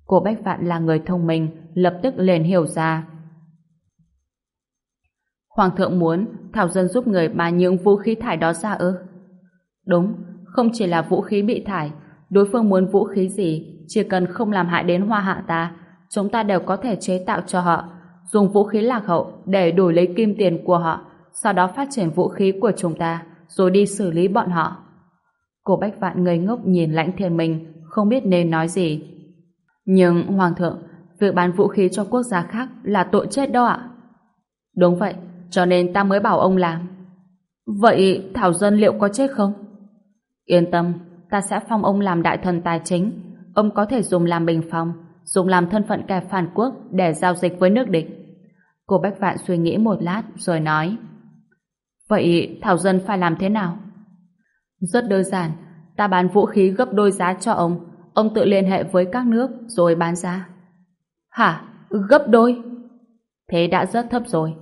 Cô Bách Vạn là người thông minh, lập tức liền hiểu ra. Hoàng thượng muốn Thảo Dân giúp người bán những vũ khí thải đó ra ư? Đúng, không chỉ là vũ khí bị thải, đối phương muốn vũ khí gì, chỉ cần không làm hại đến hoa hạ ta, chúng ta đều có thể chế tạo cho họ, dùng vũ khí lạc hậu để đổi lấy kim tiền của họ, sau đó phát triển vũ khí của chúng ta, rồi đi xử lý bọn họ. Cô Bách Vạn ngây ngốc nhìn lãnh thiên minh, không biết nên nói gì. Nhưng, Hoàng thượng, việc bán vũ khí cho quốc gia khác là tội chết đó ạ. Đúng vậy, cho nên ta mới bảo ông làm. Vậy Thảo Dân liệu có chết không? Yên tâm, ta sẽ phong ông làm đại thần tài chính. Ông có thể dùng làm bình phòng, dùng làm thân phận kẻ phản quốc để giao dịch với nước địch. Cô Bách Vạn suy nghĩ một lát rồi nói Vậy Thảo Dân phải làm thế nào? Rất đơn giản, ta bán vũ khí gấp đôi giá cho ông, ông tự liên hệ với các nước rồi bán ra. Hả? Gấp đôi? Thế đã rất thấp rồi.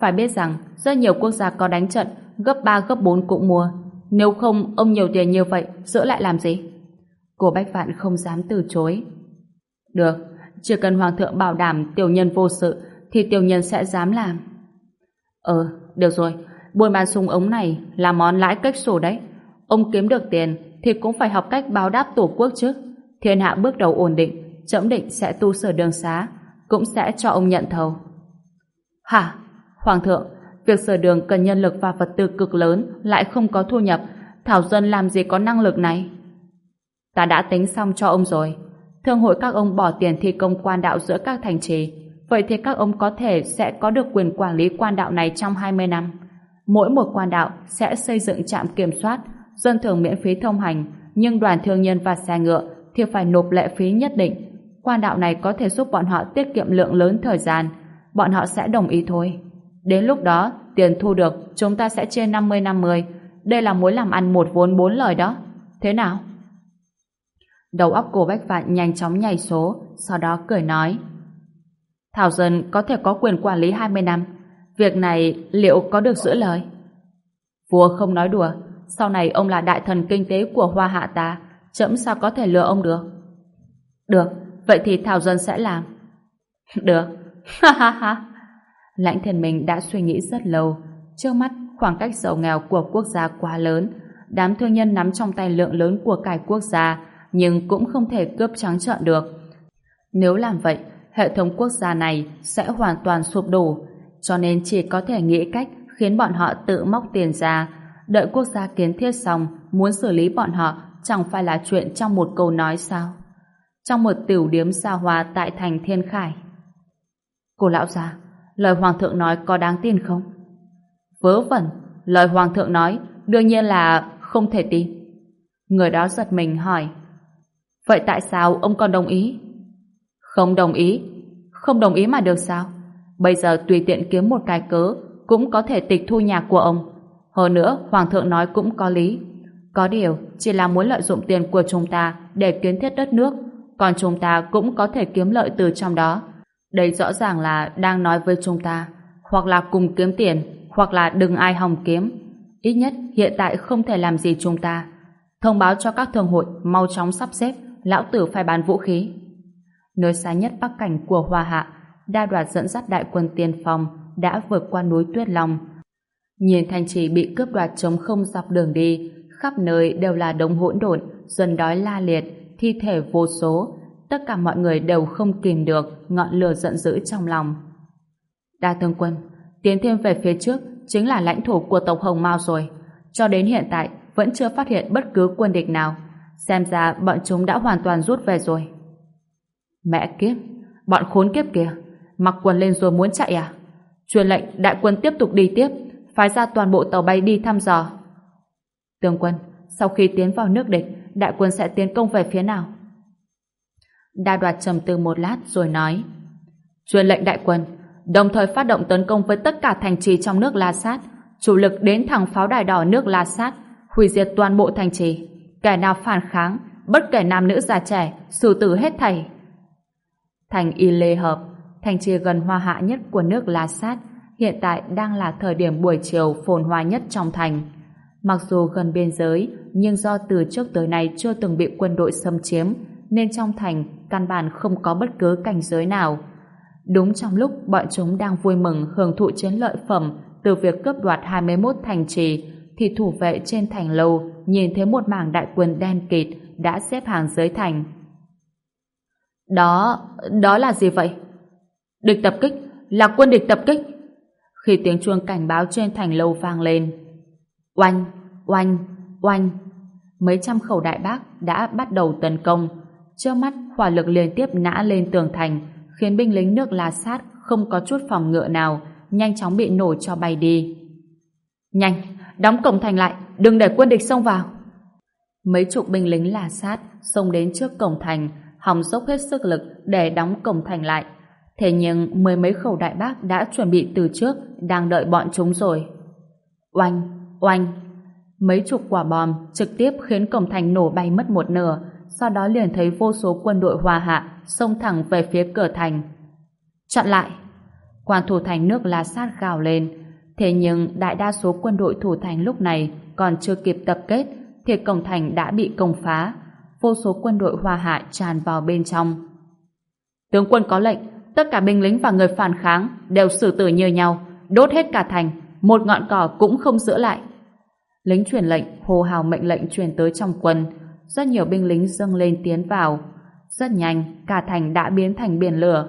Phải biết rằng rất nhiều quốc gia có đánh trận gấp 3 gấp 4 cũng mua. Nếu không, ông nhiều tiền như vậy, giữ lại làm gì? Cô Bách Vạn không dám từ chối. Được, chỉ cần Hoàng thượng bảo đảm tiểu nhân vô sự, thì tiểu nhân sẽ dám làm. Ờ, được rồi, buôn bán súng ống này là món lãi cách sổ đấy. Ông kiếm được tiền thì cũng phải học cách báo đáp tổ quốc chứ. Thiên hạ bước đầu ổn định, chậm định sẽ tu sửa đường xá, cũng sẽ cho ông nhận thầu. Hả? Hoàng thượng, việc sửa đường cần nhân lực và vật tư cực lớn, lại không có thu nhập, Thảo Dân làm gì có năng lực này? Ta đã tính xong cho ông rồi. Thương hội các ông bỏ tiền thi công quan đạo giữa các thành trì, vậy thì các ông có thể sẽ có được quyền quản lý quan đạo này trong 20 năm. Mỗi một quan đạo sẽ xây dựng trạm kiểm soát, dân thường miễn phí thông hành, nhưng đoàn thương nhân và xe ngựa thì phải nộp lệ phí nhất định. Quan đạo này có thể giúp bọn họ tiết kiệm lượng lớn thời gian, bọn họ sẽ đồng ý thôi. Đến lúc đó, tiền thu được chúng ta sẽ chia 50-50. Đây là mối làm ăn một vốn bốn lời đó. Thế nào? Đầu óc cô Bách Vạn nhanh chóng nhảy số, sau đó cười nói. Thảo Dân có thể có quyền quản lý 20 năm. Việc này liệu có được giữ lời? Vua không nói đùa. Sau này ông là đại thần kinh tế của Hoa Hạ ta. Chấm sao có thể lừa ông được? Được, vậy thì Thảo Dân sẽ làm. Được. Ha ha ha. Lãnh thiên mình đã suy nghĩ rất lâu. Trước mắt, khoảng cách giàu nghèo của quốc gia quá lớn. Đám thương nhân nắm trong tay lượng lớn của cải quốc gia, nhưng cũng không thể cướp trắng trợn được. Nếu làm vậy, hệ thống quốc gia này sẽ hoàn toàn sụp đổ, cho nên chỉ có thể nghĩ cách khiến bọn họ tự móc tiền ra. Đợi quốc gia kiến thiết xong, muốn xử lý bọn họ chẳng phải là chuyện trong một câu nói sao. Trong một tiểu điếm xa hoa tại thành Thiên Khải. Cô lão già, lời hoàng thượng nói có đáng tin không? Vớ vẩn, lời hoàng thượng nói đương nhiên là không thể tin. Người đó giật mình hỏi Vậy tại sao ông còn đồng ý? Không đồng ý. Không đồng ý mà được sao? Bây giờ tùy tiện kiếm một cái cớ cũng có thể tịch thu nhà của ông. Hơn nữa, Hoàng thượng nói cũng có lý. Có điều, chỉ là muốn lợi dụng tiền của chúng ta để kiến thiết đất nước, còn chúng ta cũng có thể kiếm lợi từ trong đó. Đây rõ ràng là đang nói với chúng ta, hoặc là cùng kiếm tiền, hoặc là đừng ai hòng kiếm. Ít nhất hiện tại không thể làm gì chúng ta. Thông báo cho các thường hội mau chóng sắp xếp, lão tử phải bán vũ khí. Nơi xa nhất bắc cảnh của Hoa Hạ, đa đoạt dẫn dắt đại quân tiên phong đã vượt qua núi Tuyết Long. Nhìn thành trì bị cướp đoạt trống không dọc đường đi, khắp nơi đều là đống hỗn độn, dần đói la liệt, thi thể vô số. Tất cả mọi người đều không kìm được ngọn lửa giận dữ trong lòng. Đa tướng quân, tiến thêm về phía trước chính là lãnh thổ của tộc Hồng Mao rồi. Cho đến hiện tại vẫn chưa phát hiện bất cứ quân địch nào. Xem ra bọn chúng đã hoàn toàn rút về rồi. Mẹ kiếp, bọn khốn kiếp kìa, mặc quần lên rồi muốn chạy à? Truyền lệnh đại quân tiếp tục đi tiếp, phái ra toàn bộ tàu bay đi thăm dò. Tướng quân, sau khi tiến vào nước địch, đại quân sẽ tiến công về phía nào? Đa đoạt trầm tư một lát rồi nói Truyền lệnh đại quân, đồng thời phát động tấn công với tất cả thành trì trong nước La Sát, chủ lực đến thẳng pháo đài đỏ nước La Sát, hủy diệt toàn bộ thành trì. Kẻ nào phản kháng, bất kể nam nữ già trẻ, xử tử hết thảy. Thành Y Lê Hợp, thành trì gần hoa hạ nhất của nước La Sát, hiện tại đang là thời điểm buổi chiều phồn hoa nhất trong thành. Mặc dù gần biên giới, nhưng do từ trước tới nay chưa từng bị quân đội xâm chiếm, nên trong thành căn bản không có bất cứ cảnh giới nào. Đúng trong lúc bọn chúng đang vui mừng hưởng thụ chiến lợi phẩm từ việc cướp đoạt 21 thành trì, thì thủ vệ trên thành lâu nhìn thấy một mảng đại quân đen kịt đã xếp hàng dưới thành. Đó, đó là gì vậy? Địch tập kích, là quân địch tập kích. Khi tiếng chuông cảnh báo trên thành lâu vang lên, oanh, oanh, oanh, mấy trăm khẩu đại bác đã bắt đầu tấn công. Trước mắt, hỏa lực liên tiếp nã lên tường thành, khiến binh lính nước La Sát không có chút phòng ngựa nào, nhanh chóng bị nổ cho bay đi. Nhanh, đóng cổng thành lại, đừng để quân địch xông vào. Mấy chục binh lính La Sát xông đến trước cổng thành, hòng dốc hết sức lực để đóng cổng thành lại. Thế nhưng mười mấy khẩu đại bác đã chuẩn bị từ trước, đang đợi bọn chúng rồi. Oanh, oanh, mấy chục quả bom trực tiếp khiến cổng thành nổ bay mất một nửa, sau đó liền thấy vô số quân đội hòa hạ xông thẳng về phía cửa thành. Chặn lại! Quan thủ thành nước La Sát gào lên. Thế nhưng đại đa số quân đội thủ thành lúc này còn chưa kịp tập kết thì cổng thành đã bị công phá. Vô số quân đội hòa hạ tràn vào bên trong. Tướng quân có lệnh, tất cả binh lính và người phản kháng đều xử tử như nhau, đốt hết cả thành, một ngọn cỏ cũng không giữ lại. Lính truyền lệnh, hô hào mệnh lệnh truyền tới trong quân, rất nhiều binh lính dâng lên tiến vào. Rất nhanh, cả thành đã biến thành biển lửa.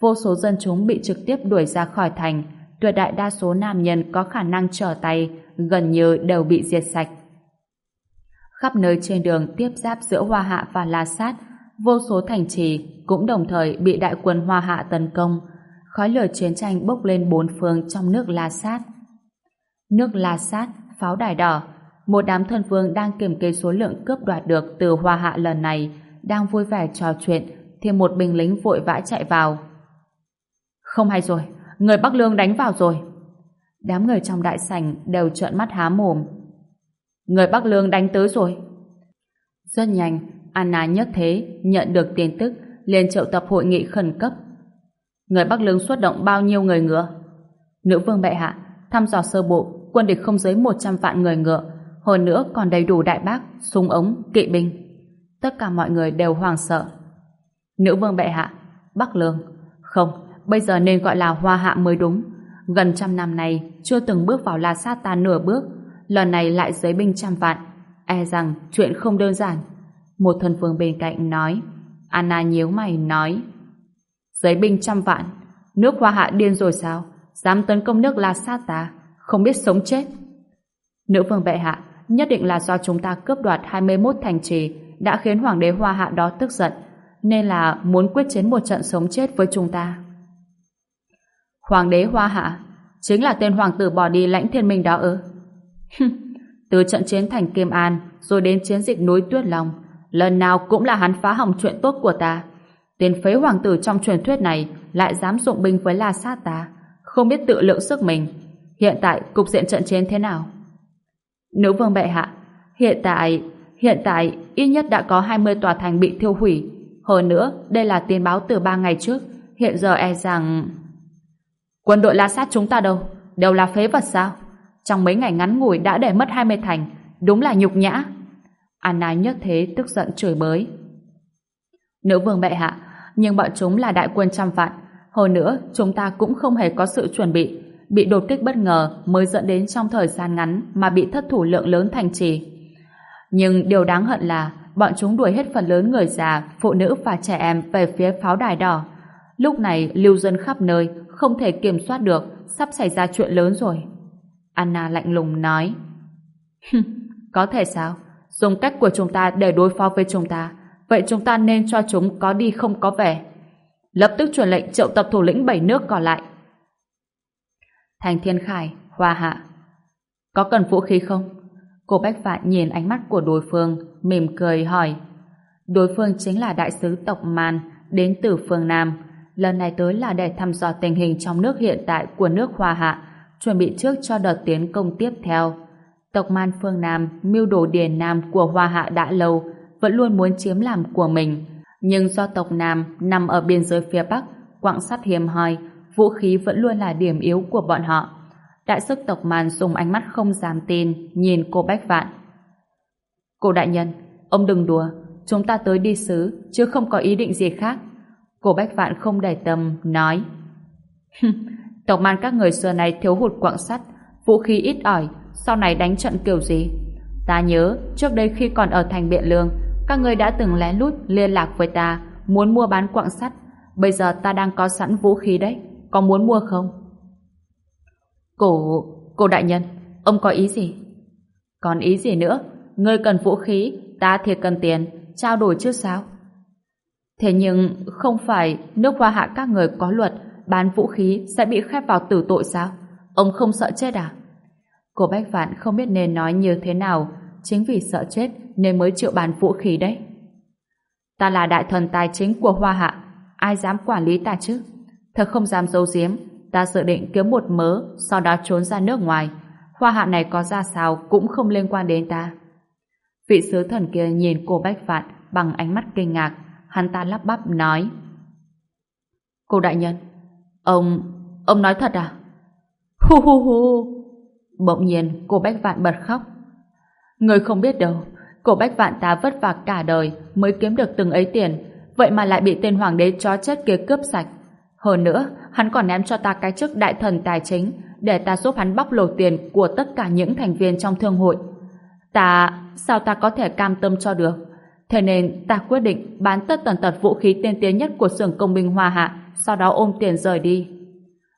Vô số dân chúng bị trực tiếp đuổi ra khỏi thành, tuyệt đại đa số nam nhân có khả năng trở tay, gần như đều bị diệt sạch. Khắp nơi trên đường tiếp giáp giữa Hoa Hạ và La Sát, vô số thành trì cũng đồng thời bị đại quân Hoa Hạ tấn công. Khói lửa chiến tranh bốc lên bốn phương trong nước La Sát. Nước La Sát, pháo đài đỏ, một đám thân vương đang kiểm kê số lượng cướp đoạt được từ Hoa Hạ lần này, đang vui vẻ trò chuyện, thì một binh lính vội vã chạy vào. Không hay rồi, người Bắc Lương đánh vào rồi. Đám người trong đại sảnh đều trợn mắt há mồm. Người Bắc Lương đánh tới rồi. Rất nhanh, Anna nhất thế nhận được tin tức liền triệu tập hội nghị khẩn cấp. Người Bắc Lương xuất động bao nhiêu người ngựa? Nữ vương bệ hạ, thăm dò sơ bộ, quân địch không dưới 100 vạn người ngựa, hơn nữa còn đầy đủ đại bác, súng ống, kỵ binh. Tất cả mọi người đều hoảng sợ. Nữ vương bệ hạ, Bắc Lương. Không, bây giờ nên gọi là Hoa Hạ mới đúng. Gần trăm năm nay, chưa từng bước vào La Sát ta nửa bước, lần này lại giới binh trăm vạn. E rằng chuyện không đơn giản. Một thần vương bên cạnh nói. Anna nhíu mày nói. giấy binh trăm vạn, nước Hoa Hạ điên rồi sao? Dám tấn công nước La Sát ta, không biết sống chết. Nữ vương bệ hạ, nhất định là do chúng ta cướp đoạt 21 thành trì đã khiến hoàng đế Hoa Hạ đó tức giận, nên là muốn quyết chiến một trận sống chết với chúng ta. Hoàng đế Hoa Hạ chính là tên hoàng tử bỏ đi lãnh thiên minh đó ư? Từ trận chiến thành Kim An rồi đến chiến dịch núi Tuyết Long lần nào cũng là hắn phá hỏng chuyện tốt của ta. Tên phế hoàng tử trong truyền thuyết này lại dám dụng binh với La Sát ta, không biết tự lượng sức mình. Hiện tại cục diện trận chiến thế nào? Nữ vương bệ hạ, hiện tại hiện tại ít nhất đã có 20 tòa thành bị thiêu hủy. Hơn nữa, đây là tin báo từ 3 ngày trước. Hiện giờ e rằng... Quân đội La Sát chúng ta đâu? Đều là phế vật sao? Trong mấy ngày ngắn ngủi đã để mất 20 thành. Đúng là nhục nhã. Anna nhất thế tức giận chửi bới. Nữ vương bệ hạ, nhưng bọn chúng là đại quân trăm vạn. Hồi nữa, chúng ta cũng không hề có sự chuẩn bị. Bị đột kích bất ngờ mới dẫn đến trong thời gian ngắn mà bị thất thủ lượng lớn thành trì. Nhưng điều đáng hận là bọn chúng đuổi hết phần lớn người già, phụ nữ và trẻ em về phía pháo đài đỏ. Lúc này lưu dân khắp nơi, không thể kiểm soát được, sắp xảy ra chuyện lớn rồi. Anna lạnh lùng nói. có thể sao? Dùng cách của chúng ta để đối phó với chúng ta, vậy chúng ta nên cho chúng có đi không có về. Lập tức truyền lệnh triệu tập thủ lĩnh bảy nước còn lại. Thành Thiên Khải, Hoa Hạ. Có cần vũ khí không? Cô Bách Vạn nhìn ánh mắt của đối phương, mỉm cười hỏi. Đối phương chính là đại sứ tộc Man, đến từ phương Nam. Lần này tới là để thăm dò tình hình trong nước hiện tại của nước Hoa Hạ, chuẩn bị trước cho đợt tiến công tiếp theo. Tộc Man phương Nam, mưu đồ điền Nam của Hoa Hạ đã lâu, vẫn luôn muốn chiếm làm của mình. Nhưng do tộc Nam nằm ở biên giới phía Bắc, quặng sắt hiếm hoi, vũ khí vẫn luôn là điểm yếu của bọn họ. Đại sức tộc man dùng ánh mắt không dám tin, nhìn cô Bách Vạn. Cô đại nhân, ông đừng đùa, chúng ta tới đi sứ, chứ không có ý định gì khác. Cô Bách Vạn không để tâm, nói. tộc man các người xưa này thiếu hụt quặng sắt, vũ khí ít ỏi, sau này đánh trận kiểu gì? Ta nhớ, trước đây khi còn ở thành Biện Lương, các người đã từng lén lút liên lạc với ta, muốn mua bán quặng sắt. Bây giờ ta đang có sẵn vũ khí đấy, có muốn mua không? Cổ... cô đại nhân, ông có ý gì? Còn ý gì nữa? Ngươi cần vũ khí, ta thì cần tiền, trao đổi chứ sao? Thế nhưng không phải nước hoa hạ các người có luật bán vũ khí sẽ bị khép vào tử tội sao? Ông không sợ chết à? Cô Bách Vạn không biết nên nói như thế nào. Chính vì sợ chết nên mới chịu bán vũ khí đấy. Ta là đại thần tài chính của Hoa Hạ. Ai dám quản lý ta chứ? Thật không dám giấu giếm. Ta dự định kiếm một mớ, sau đó trốn ra nước ngoài. Hoa hạ này có ra sao cũng không liên quan đến ta. Vị sứ thần kia nhìn cô Bách Vạn bằng ánh mắt kinh ngạc. Hắn ta lắp bắp nói. Cô đại nhân, ông ông nói thật à? Hu hu hu bỗng nhiên cô Bách Vạn bật khóc người không biết đâu cô Bách Vạn ta vất vả cả đời mới kiếm được từng ấy tiền vậy mà lại bị tên hoàng đế chó chết kia cướp sạch hơn nữa, hắn còn ném cho ta cái chức đại thần tài chính để ta giúp hắn bóc lột tiền của tất cả những thành viên trong thương hội. Ta, sao ta có thể cam tâm cho được? Thế nên ta quyết định bán tất tần tật vũ khí tiên tiến nhất của xưởng công binh Hoa Hạ, sau đó ôm tiền rời đi.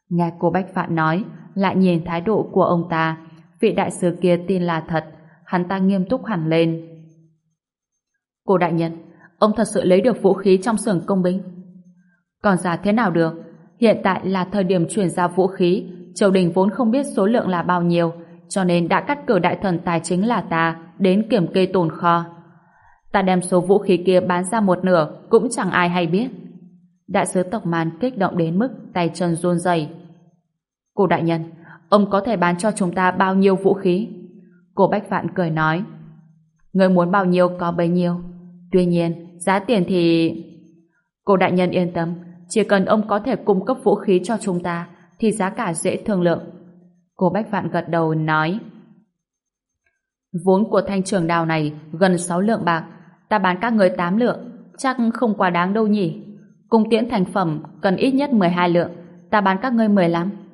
Nghe cô Bách vạn nói, lại nhìn thái độ của ông ta, vị đại sứ kia tin là thật, hắn ta nghiêm túc hẳn lên. Cô đại nhân, ông thật sự lấy được vũ khí trong xưởng công binh? Còn giả thế nào được? Hiện tại là thời điểm chuyển giao vũ khí, triều đình vốn không biết số lượng là bao nhiêu, cho nên đã cắt cử đại thần tài chính là ta đến kiểm kê tồn kho. Ta đem số vũ khí kia bán ra một nửa, cũng chẳng ai hay biết. Đại sứ tộc man kích động đến mức tay chân run rẩy. Cô đại nhân, ông có thể bán cho chúng ta bao nhiêu vũ khí? Cô Bách Vạn cười nói. Người muốn bao nhiêu có bấy nhiêu. Tuy nhiên, giá tiền thì... Cô đại nhân yên tâm, chỉ cần ông có thể cung cấp vũ khí cho chúng ta, thì giá cả dễ thương lượng. Cô Bách Vạn gật đầu nói. Vốn của thanh trường đào này gần 6 lượng bạc, ta bán các người 8 lượng, chắc không quá đáng đâu nhỉ. Cung tiễn thành phẩm cần ít nhất 12 lượng, ta bán các ngươi 15.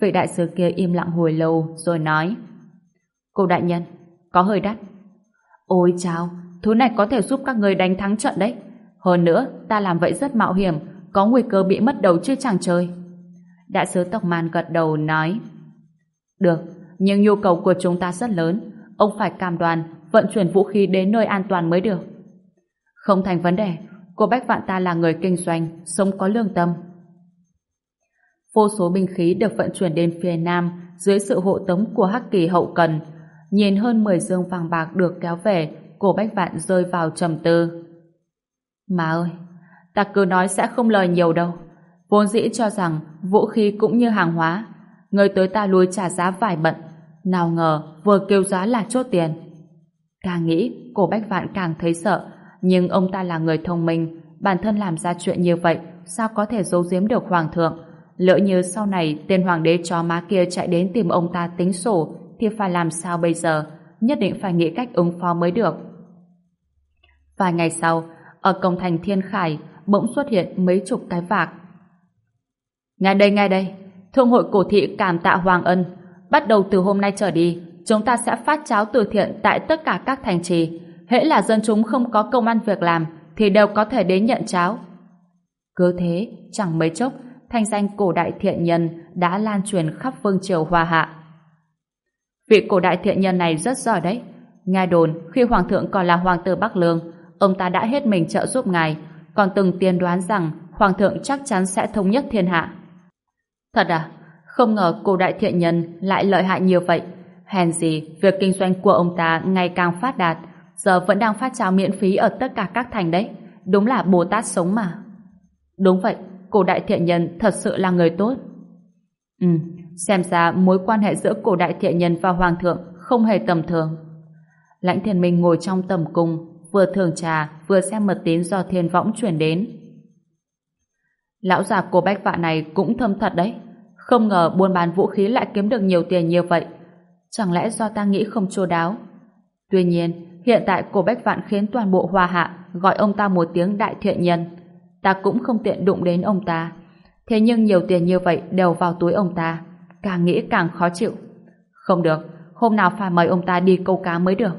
Vị đại sứ kia im lặng hồi lâu rồi nói. Cô đại nhân, có hơi đắt. Ôi chào, thứ này có thể giúp các người đánh thắng trận đấy. Hơn nữa, ta làm vậy rất mạo hiểm, có nguy cơ bị mất đầu chứ chẳng chơi. Đại sứ tộc man gật đầu nói Được, nhưng nhu cầu của chúng ta rất lớn. Ông phải cam đoan vận chuyển vũ khí đến nơi an toàn mới được. Không thành vấn đề, cô Bách Vạn ta là người kinh doanh, sống có lương tâm. Vô số binh khí được vận chuyển đến phía Nam dưới sự hộ tống của Hắc Kỳ hậu cần. Nhìn hơn 10 dương vàng bạc được kéo về, cổ Bách Vạn rơi vào trầm tư. Mà ơi, ta cứ nói sẽ không lời nhiều đâu. Vốn dĩ cho rằng vũ khí cũng như hàng hóa, người tới ta lui trả giá vài bận. Nào ngờ vừa kêu giá là chốt tiền. Càng nghĩ, cổ Bách Vạn càng thấy sợ, nhưng ông ta là người thông minh, bản thân làm ra chuyện như vậy, sao có thể giấu giếm được Hoàng thượng? Lỡ như sau này tên hoàng đế chó má kia chạy đến tìm ông ta tính sổ, thì phải làm sao bây giờ? Nhất định phải nghĩ cách ứng phó mới được. Vài ngày sau, ở cổng thành Thiên Khải bỗng xuất hiện mấy chục cái vạc. Ngay đây, ngay đây, Thương hội cổ thị cảm tạ Hoàng Ân. Bắt đầu từ hôm nay trở đi, chúng ta sẽ phát cháo từ thiện tại tất cả các thành trì. Hễ là dân chúng không có công ăn việc làm, thì đều có thể đến nhận cháo. Cứ thế, chẳng mấy chốc, thanh danh cổ đại thiện nhân đã lan truyền khắp vương triều Hoa Hạ. Vị cổ đại thiện nhân này rất giỏi đấy. Nghe đồn, khi Hoàng thượng còn là Hoàng tử Bắc Lương, ông ta đã hết mình trợ giúp ngài, còn từng tiên đoán rằng Hoàng thượng chắc chắn sẽ thống nhất thiên hạ. Thật à? Không ngờ cổ đại thiện nhân lại lợi hại nhiều vậy. Hèn gì, việc kinh doanh của ông ta ngày càng phát đạt, giờ vẫn đang phát trào miễn phí ở tất cả các thành đấy. Đúng là Bồ Tát sống mà. Đúng vậy, cổ đại thiện nhân thật sự là người tốt. Ừ, xem ra mối quan hệ giữa cổ đại thiện nhân và hoàng thượng không hề tầm thường. Lãnh thiên minh ngồi trong tầm cung, vừa thường trà, vừa xem mật tín do thiên võng chuyển đến. Lão già của bách vạ này cũng thâm thật đấy. Không ngờ buôn bán vũ khí lại kiếm được nhiều tiền như vậy. Chẳng lẽ do ta nghĩ không chu đáo? Tuy nhiên, hiện tại cổ bách vạn khiến toàn bộ hòa hạ gọi ông ta một tiếng đại thiện nhân. Ta cũng không tiện đụng đến ông ta. Thế nhưng nhiều tiền như vậy đều vào túi ông ta. Càng nghĩ càng khó chịu. Không được, hôm nào phải mời ông ta đi câu cá mới được.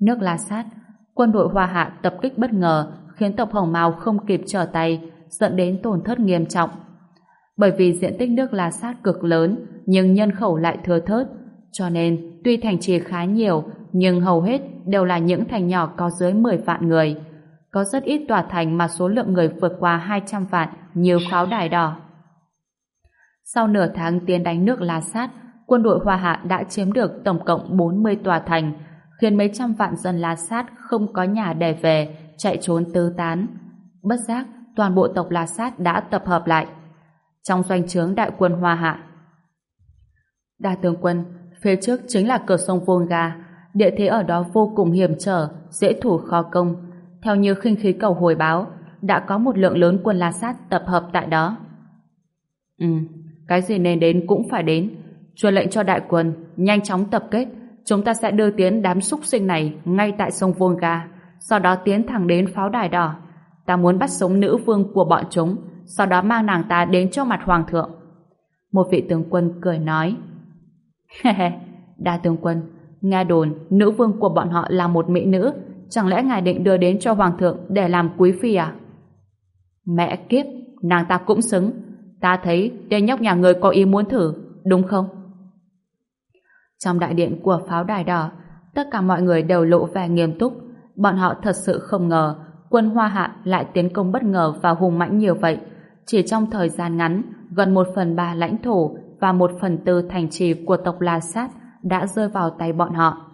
Nước La Sát, quân đội Hoa Hạ tập kích bất ngờ khiến tộc Hồng Mao không kịp trở tay, dẫn đến tổn thất nghiêm trọng. Bởi vì diện tích nước La Sát cực lớn, nhưng nhân khẩu lại thừa thớt, cho nên tuy thành trì khá nhiều, nhưng hầu hết đều là những thành nhỏ có dưới 10 vạn người. Có rất ít tòa thành mà số lượng người vượt qua 200 vạn như pháo đài đỏ. Sau nửa tháng tiến đánh nước La Sát, quân đội Hoa Hạ đã chiếm được tổng cộng 40 tòa thành, khiến mấy trăm vạn dân La Sát không có nhà để về, chạy trốn tứ tán. Bất giác, toàn bộ tộc La Sát đã tập hợp lại. Trong doanh trướng đại quân Hoa Hạ. Đa tướng quân, phía trước chính là cửa sông Volga, địa thế ở đó vô cùng hiểm trở, dễ thủ khó công. Theo như khinh khí cầu hồi báo, đã có một lượng lớn quân La Sát tập hợp tại đó. Ừ, cái gì nên đến cũng phải đến. Truyền lệnh cho đại quân, nhanh chóng tập kết, chúng ta sẽ đưa tiến đám súc sinh này ngay tại sông Volga, sau đó tiến thẳng đến pháo đài đỏ. Ta muốn bắt sống nữ vương của bọn chúng, sau đó mang nàng ta đến cho mặt hoàng thượng. Một vị tướng quân cười nói. Đa tướng quân, nghe đồn nữ vương của bọn họ là một mỹ nữ, chẳng lẽ ngài định đưa đến cho hoàng thượng để làm quý phi à? Mẹ kiếp, nàng ta cũng xứng. Ta thấy tên nhóc nhà người có ý muốn thử, đúng không? Trong đại điện của pháo đài đỏ, tất cả mọi người đều lộ vẻ nghiêm túc. Bọn họ thật sự không ngờ quân Hoa Hạ lại tiến công bất ngờ và hùng mãnh nhiều vậy. Chỉ trong thời gian ngắn, gần một phần ba lãnh thổ và một phần tư thành trì của tộc La Sát đã rơi vào tay bọn họ.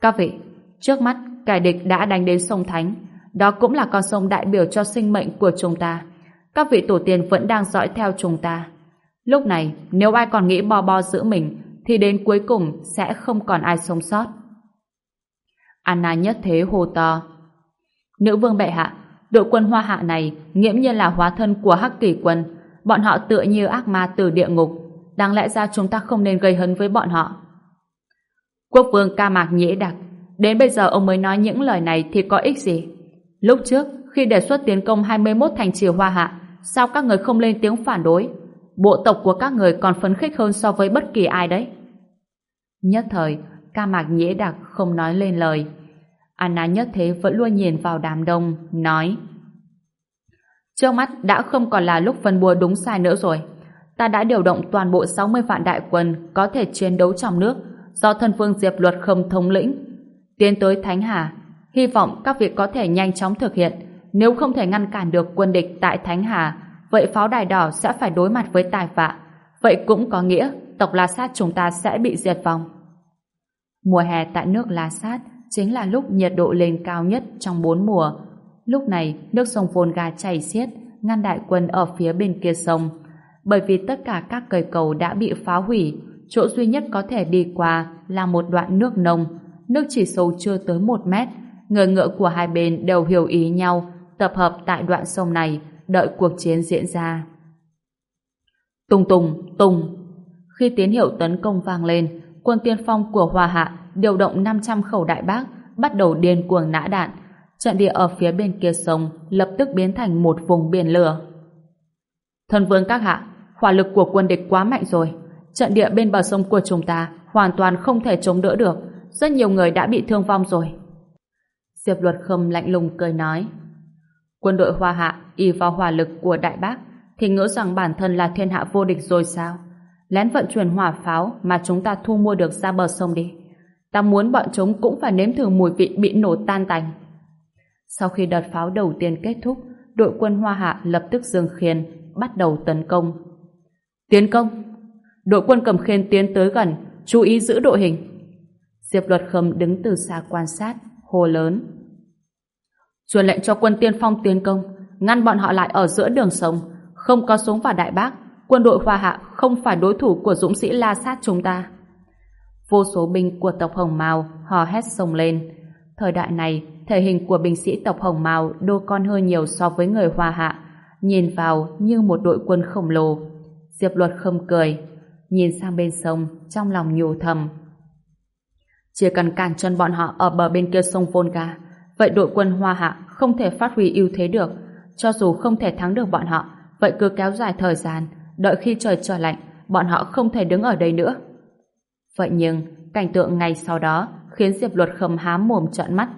Các vị, trước mắt kẻ địch đã đánh đến sông Thánh. Đó cũng là con sông đại biểu cho sinh mệnh của chúng ta. Các vị tổ tiên vẫn đang dõi theo chúng ta. Lúc này, nếu ai còn nghĩ bo bo giữ mình, thì đến cuối cùng sẽ không còn ai sống sót. Anna nhất thế hồ to. Nữ vương bệ hạ, đội quân hoa hạ này nghiễm nhiên là hóa thân của hắc kỷ quân. Bọn họ tựa như ác ma từ địa ngục. Đáng lẽ ra chúng ta không nên gây hấn với bọn họ. Quốc vương ca mạc nhễ đặc. Đến bây giờ ông mới nói những lời này thì có ích gì? Lúc trước, khi đề xuất tiến công 21 thành trì hoa hạ, sao các người không lên tiếng phản đối? Bộ tộc của các người còn phấn khích hơn so với bất kỳ ai đấy. Nhất thời, ca mạc nhễ đặc không nói lên lời. Anna nhất thế vẫn luôn nhìn vào đám đông, nói Trước mắt đã không còn là lúc phân bua đúng sai nữa rồi. Ta đã điều động toàn bộ 60 vạn đại quân có thể chiến đấu trong nước do thân vương Diệp Luật không thống lĩnh. Tiến tới Thánh Hà, hy vọng các việc có thể nhanh chóng thực hiện. Nếu không thể ngăn cản được quân địch tại Thánh Hà, vậy pháo đài đỏ sẽ phải đối mặt với tài vạ. Vậy cũng có nghĩa tộc La Sát chúng ta sẽ bị diệt vong. Mùa hè tại nước La Sát chính là lúc nhiệt độ lên cao nhất trong bốn mùa. Lúc này, nước sông Volga chảy xiết, ngăn đại quân ở phía bên kia sông. Bởi vì tất cả các cây cầu đã bị phá hủy, chỗ duy nhất có thể đi qua là một đoạn nước nông. Nước chỉ sâu chưa tới một mét, người ngựa của hai bên đều hiểu ý nhau, tập hợp tại đoạn sông này, đợi cuộc chiến diễn ra. Tùng tùng, tùng. Khi tín hiệu tấn công vang lên, quân tiên phong của Hòa Hạ điều động 500 khẩu đại bác, bắt đầu điên cuồng nã đạn. Trận địa ở phía bên kia sông lập tức biến thành một vùng biển lửa. Thần vương các hạ, hỏa lực của quân địch quá mạnh rồi. Trận địa bên bờ sông của chúng ta hoàn toàn không thể chống đỡ được. Rất nhiều người đã bị thương vong rồi. Diệp luật khâm lạnh lùng cười nói. Quân đội Hoa Hạ y vào hỏa lực của Đại Bác thì ngỡ rằng bản thân là thiên hạ vô địch rồi sao? Lén vận chuyển hỏa pháo mà chúng ta thu mua được ra bờ sông đi. Ta muốn bọn chúng cũng phải nếm thử mùi vị bị nổ tan tành. Sau khi đợt pháo đầu tiên kết thúc, đội quân Hoa Hạ lập tức dừng khiên, bắt đầu tấn công. Tiến công! Đội quân cầm khiên tiến tới gần, chú ý giữ đội hình. Diệp Luật Khâm đứng từ xa quan sát, hô lớn. Truyền lệnh cho quân tiên phong tiến công, ngăn bọn họ lại ở giữa đường sông, không có súng và đại bác, quân đội Hoa Hạ không phải đối thủ của dũng sĩ La Sát chúng ta. Vô số binh của tộc Hồng Mao hò hét sông lên. Thời đại này, thể hình của binh sĩ tộc Hồng Mao đô con hơn nhiều so với người Hoa Hạ, nhìn vào như một đội quân khổng lồ. Diệp Luật không cười, nhìn sang bên sông, trong lòng nhủ thầm. Chỉ cần cản chân bọn họ ở bờ bên kia sông Volga, vậy đội quân Hoa Hạ không thể phát huy ưu thế được. Cho dù không thể thắng được bọn họ, vậy cứ kéo dài thời gian, đợi khi trời trở lạnh, bọn họ không thể đứng ở đây nữa. Vậy nhưng, cảnh tượng ngay sau đó khiến Diệp Luật khầm há mồm trợn mắt.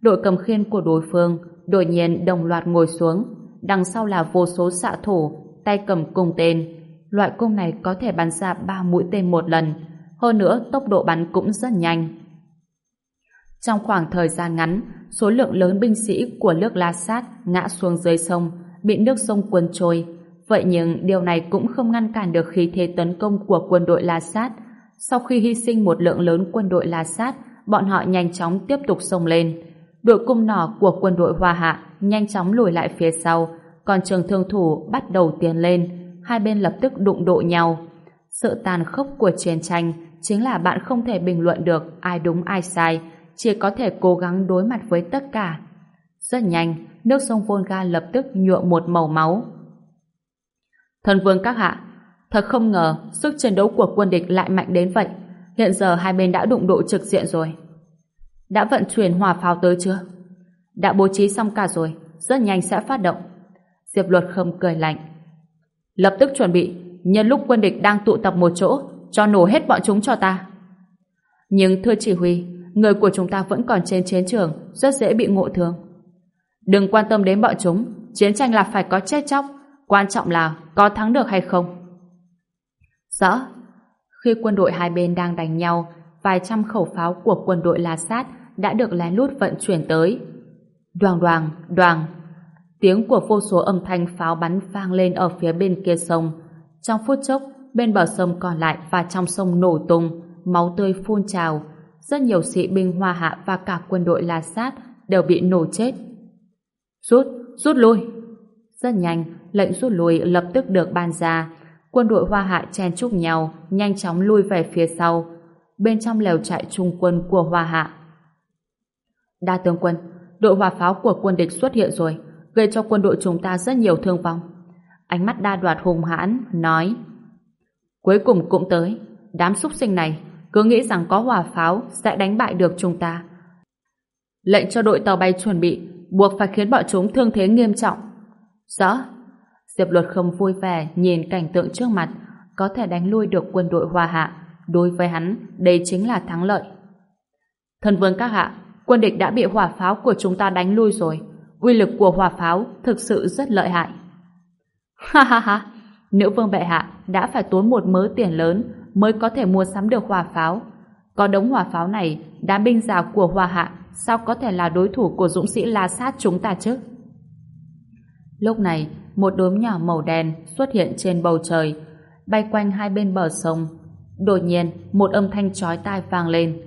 Đội cầm khiên của đối phương đột nhiên đồng loạt ngồi xuống, đằng sau là vô số xạ thủ, tay cầm cung tên. Loại cung này có thể bắn ra ba mũi tên một lần, hơn nữa tốc độ bắn cũng rất nhanh. Trong khoảng thời gian ngắn, số lượng lớn binh sĩ của nước La Sát ngã xuống dưới sông, bị nước sông cuốn trôi. Vậy nhưng điều này cũng không ngăn cản được khí thế tấn công của quân đội La Sát. Sau khi hy sinh một lượng lớn quân đội La Sát, bọn họ nhanh chóng tiếp tục xông lên. Đội cung nỏ của quân đội Hoa Hạ nhanh chóng lùi lại phía sau, còn trường thương thủ bắt đầu tiến lên. Hai bên lập tức đụng độ nhau. Sự tàn khốc của chiến tranh chính là bạn không thể bình luận được ai đúng ai sai, chỉ có thể cố gắng đối mặt với tất cả. Rất nhanh, nước sông Volga lập tức nhuộm một màu máu. Thần vương các hạ, thật không ngờ sức chiến đấu của quân địch lại mạnh đến vậy. Hiện giờ hai bên đã đụng độ trực diện rồi. Đã vận chuyển hỏa pháo tới chưa? Đã bố trí xong cả rồi, rất nhanh sẽ phát động. Diệp luật không cười lạnh. Lập tức chuẩn bị, nhân lúc quân địch đang tụ tập một chỗ, cho nổ hết bọn chúng cho ta. Nhưng thưa chỉ huy, người của chúng ta vẫn còn trên chiến trường, rất dễ bị ngộ thương. Đừng quan tâm đến bọn chúng, chiến tranh là phải có chết chóc, quan trọng là có thắng được hay không. Rõ. Khi quân đội hai bên đang đánh nhau, vài trăm khẩu pháo của quân đội La Sát đã được lén lút vận chuyển tới. Đoàng đoàng, đoàng. Tiếng của vô số âm thanh pháo bắn vang lên ở phía bên kia sông. Trong phút chốc, bên bờ sông còn lại và trong sông nổ tung, máu tươi phun trào. Rất nhiều sĩ binh Hoa Hạ và cả quân đội La Sát đều bị nổ chết. Rút, rút lui. Rất nhanh, lệnh rút lui lập tức được ban ra. Quân đội Hoa Hạ chen chúc nhau, nhanh chóng lui về phía sau. Bên trong lều trại trung quân của Hoa Hạ. Đa tướng quân, đội hỏa pháo của quân địch xuất hiện rồi, gây cho quân đội chúng ta rất nhiều thương vong. Ánh mắt đa đoạt hùng hãn, nói Cuối cùng cũng tới, đám súc sinh này cứ nghĩ rằng có hỏa pháo sẽ đánh bại được chúng ta. Lệnh cho đội tàu bay chuẩn bị, buộc phải khiến bọn chúng thương thế nghiêm trọng. Rõ. Diệp Luật không vui vẻ nhìn cảnh tượng trước mặt, có thể đánh lui được quân đội Hoa Hạ. Đối với hắn, đây chính là thắng lợi. Thần vương các hạ, quân địch đã bị hỏa pháo của chúng ta đánh lui rồi. Uy lực của hỏa pháo thực sự rất lợi hại. Ha ha ha, nữ vương bệ hạ đã phải tốn một mớ tiền lớn mới có thể mua sắm được hỏa pháo. Có đống hỏa pháo này, đám binh già của hòa Hạ sao có thể là đối thủ của dũng sĩ La Sát chúng ta chứ? Lúc này, một đốm nhỏ màu đen xuất hiện trên bầu trời, bay quanh hai bên bờ sông. Đột nhiên, một âm thanh chói tai vang lên.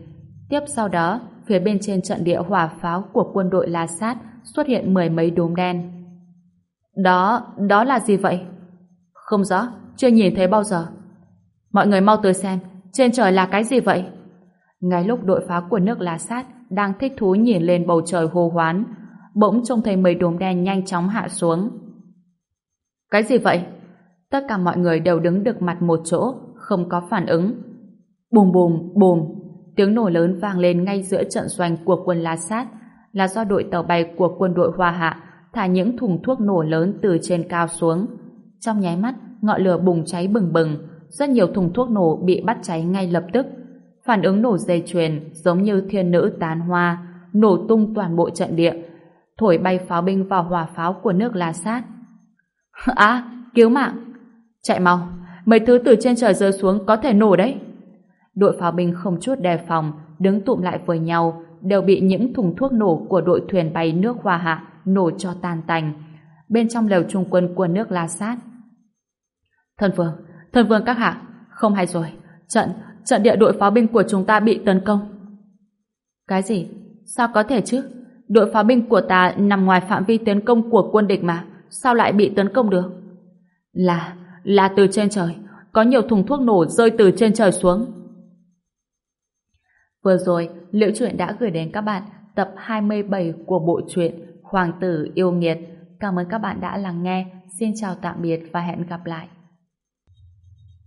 Tiếp sau đó, phía bên trên trận địa hỏa pháo của quân đội La Sát xuất hiện mười mấy đốm đen. Đó, đó là gì vậy? Không rõ, chưa nhìn thấy bao giờ. Mọi người mau tới xem, trên trời là cái gì vậy? Ngay lúc đội pháo của nước lá sát đang thích thú nhìn lên bầu trời hô hoán, bỗng trông thấy mấy đốm đen nhanh chóng hạ xuống. Cái gì vậy? Tất cả mọi người đều đứng được mặt một chỗ, không có phản ứng. Bùm bùm, bùm, tiếng nổ lớn vang lên ngay giữa trận doanh của quân La Sát, là do đội tàu bay của quân đội Hoa Hạ thả những thùng thuốc nổ lớn từ trên cao xuống. Trong nháy mắt, ngọn lửa bùng cháy bừng bừng, rất nhiều thùng thuốc nổ bị bắt cháy ngay lập tức. Phản ứng nổ dây chuyền giống như thiên nữ tán hoa, nổ tung toàn bộ trận địa, thổi bay pháo binh vào hỏa pháo của nước La Sát. À, cứu mạng! Chạy mau, mấy thứ từ trên trời rơi xuống có thể nổ đấy. Đội pháo binh không chút đề phòng, đứng tụm lại với nhau, đều bị những thùng thuốc nổ của đội thuyền bay nước Hoa Hạ nổ cho tan tành. Bên trong lều trung quân của nước La Sát. Thần vương, thân vương các hạ, không hay rồi, trận, trận địa đội pháo binh của chúng ta bị tấn công. Cái gì? Sao có thể chứ? Đội pháo binh của ta nằm ngoài phạm vi tấn công của quân địch mà, sao lại bị tấn công được? Là, là từ trên trời, có nhiều thùng thuốc nổ rơi từ trên trời xuống. Vừa rồi, Liễu Chuyện đã gửi đến các bạn tập 27 của bộ truyện Hoàng tử yêu nghiệt. Cảm ơn các bạn đã lắng nghe. Xin chào tạm biệt và hẹn gặp lại.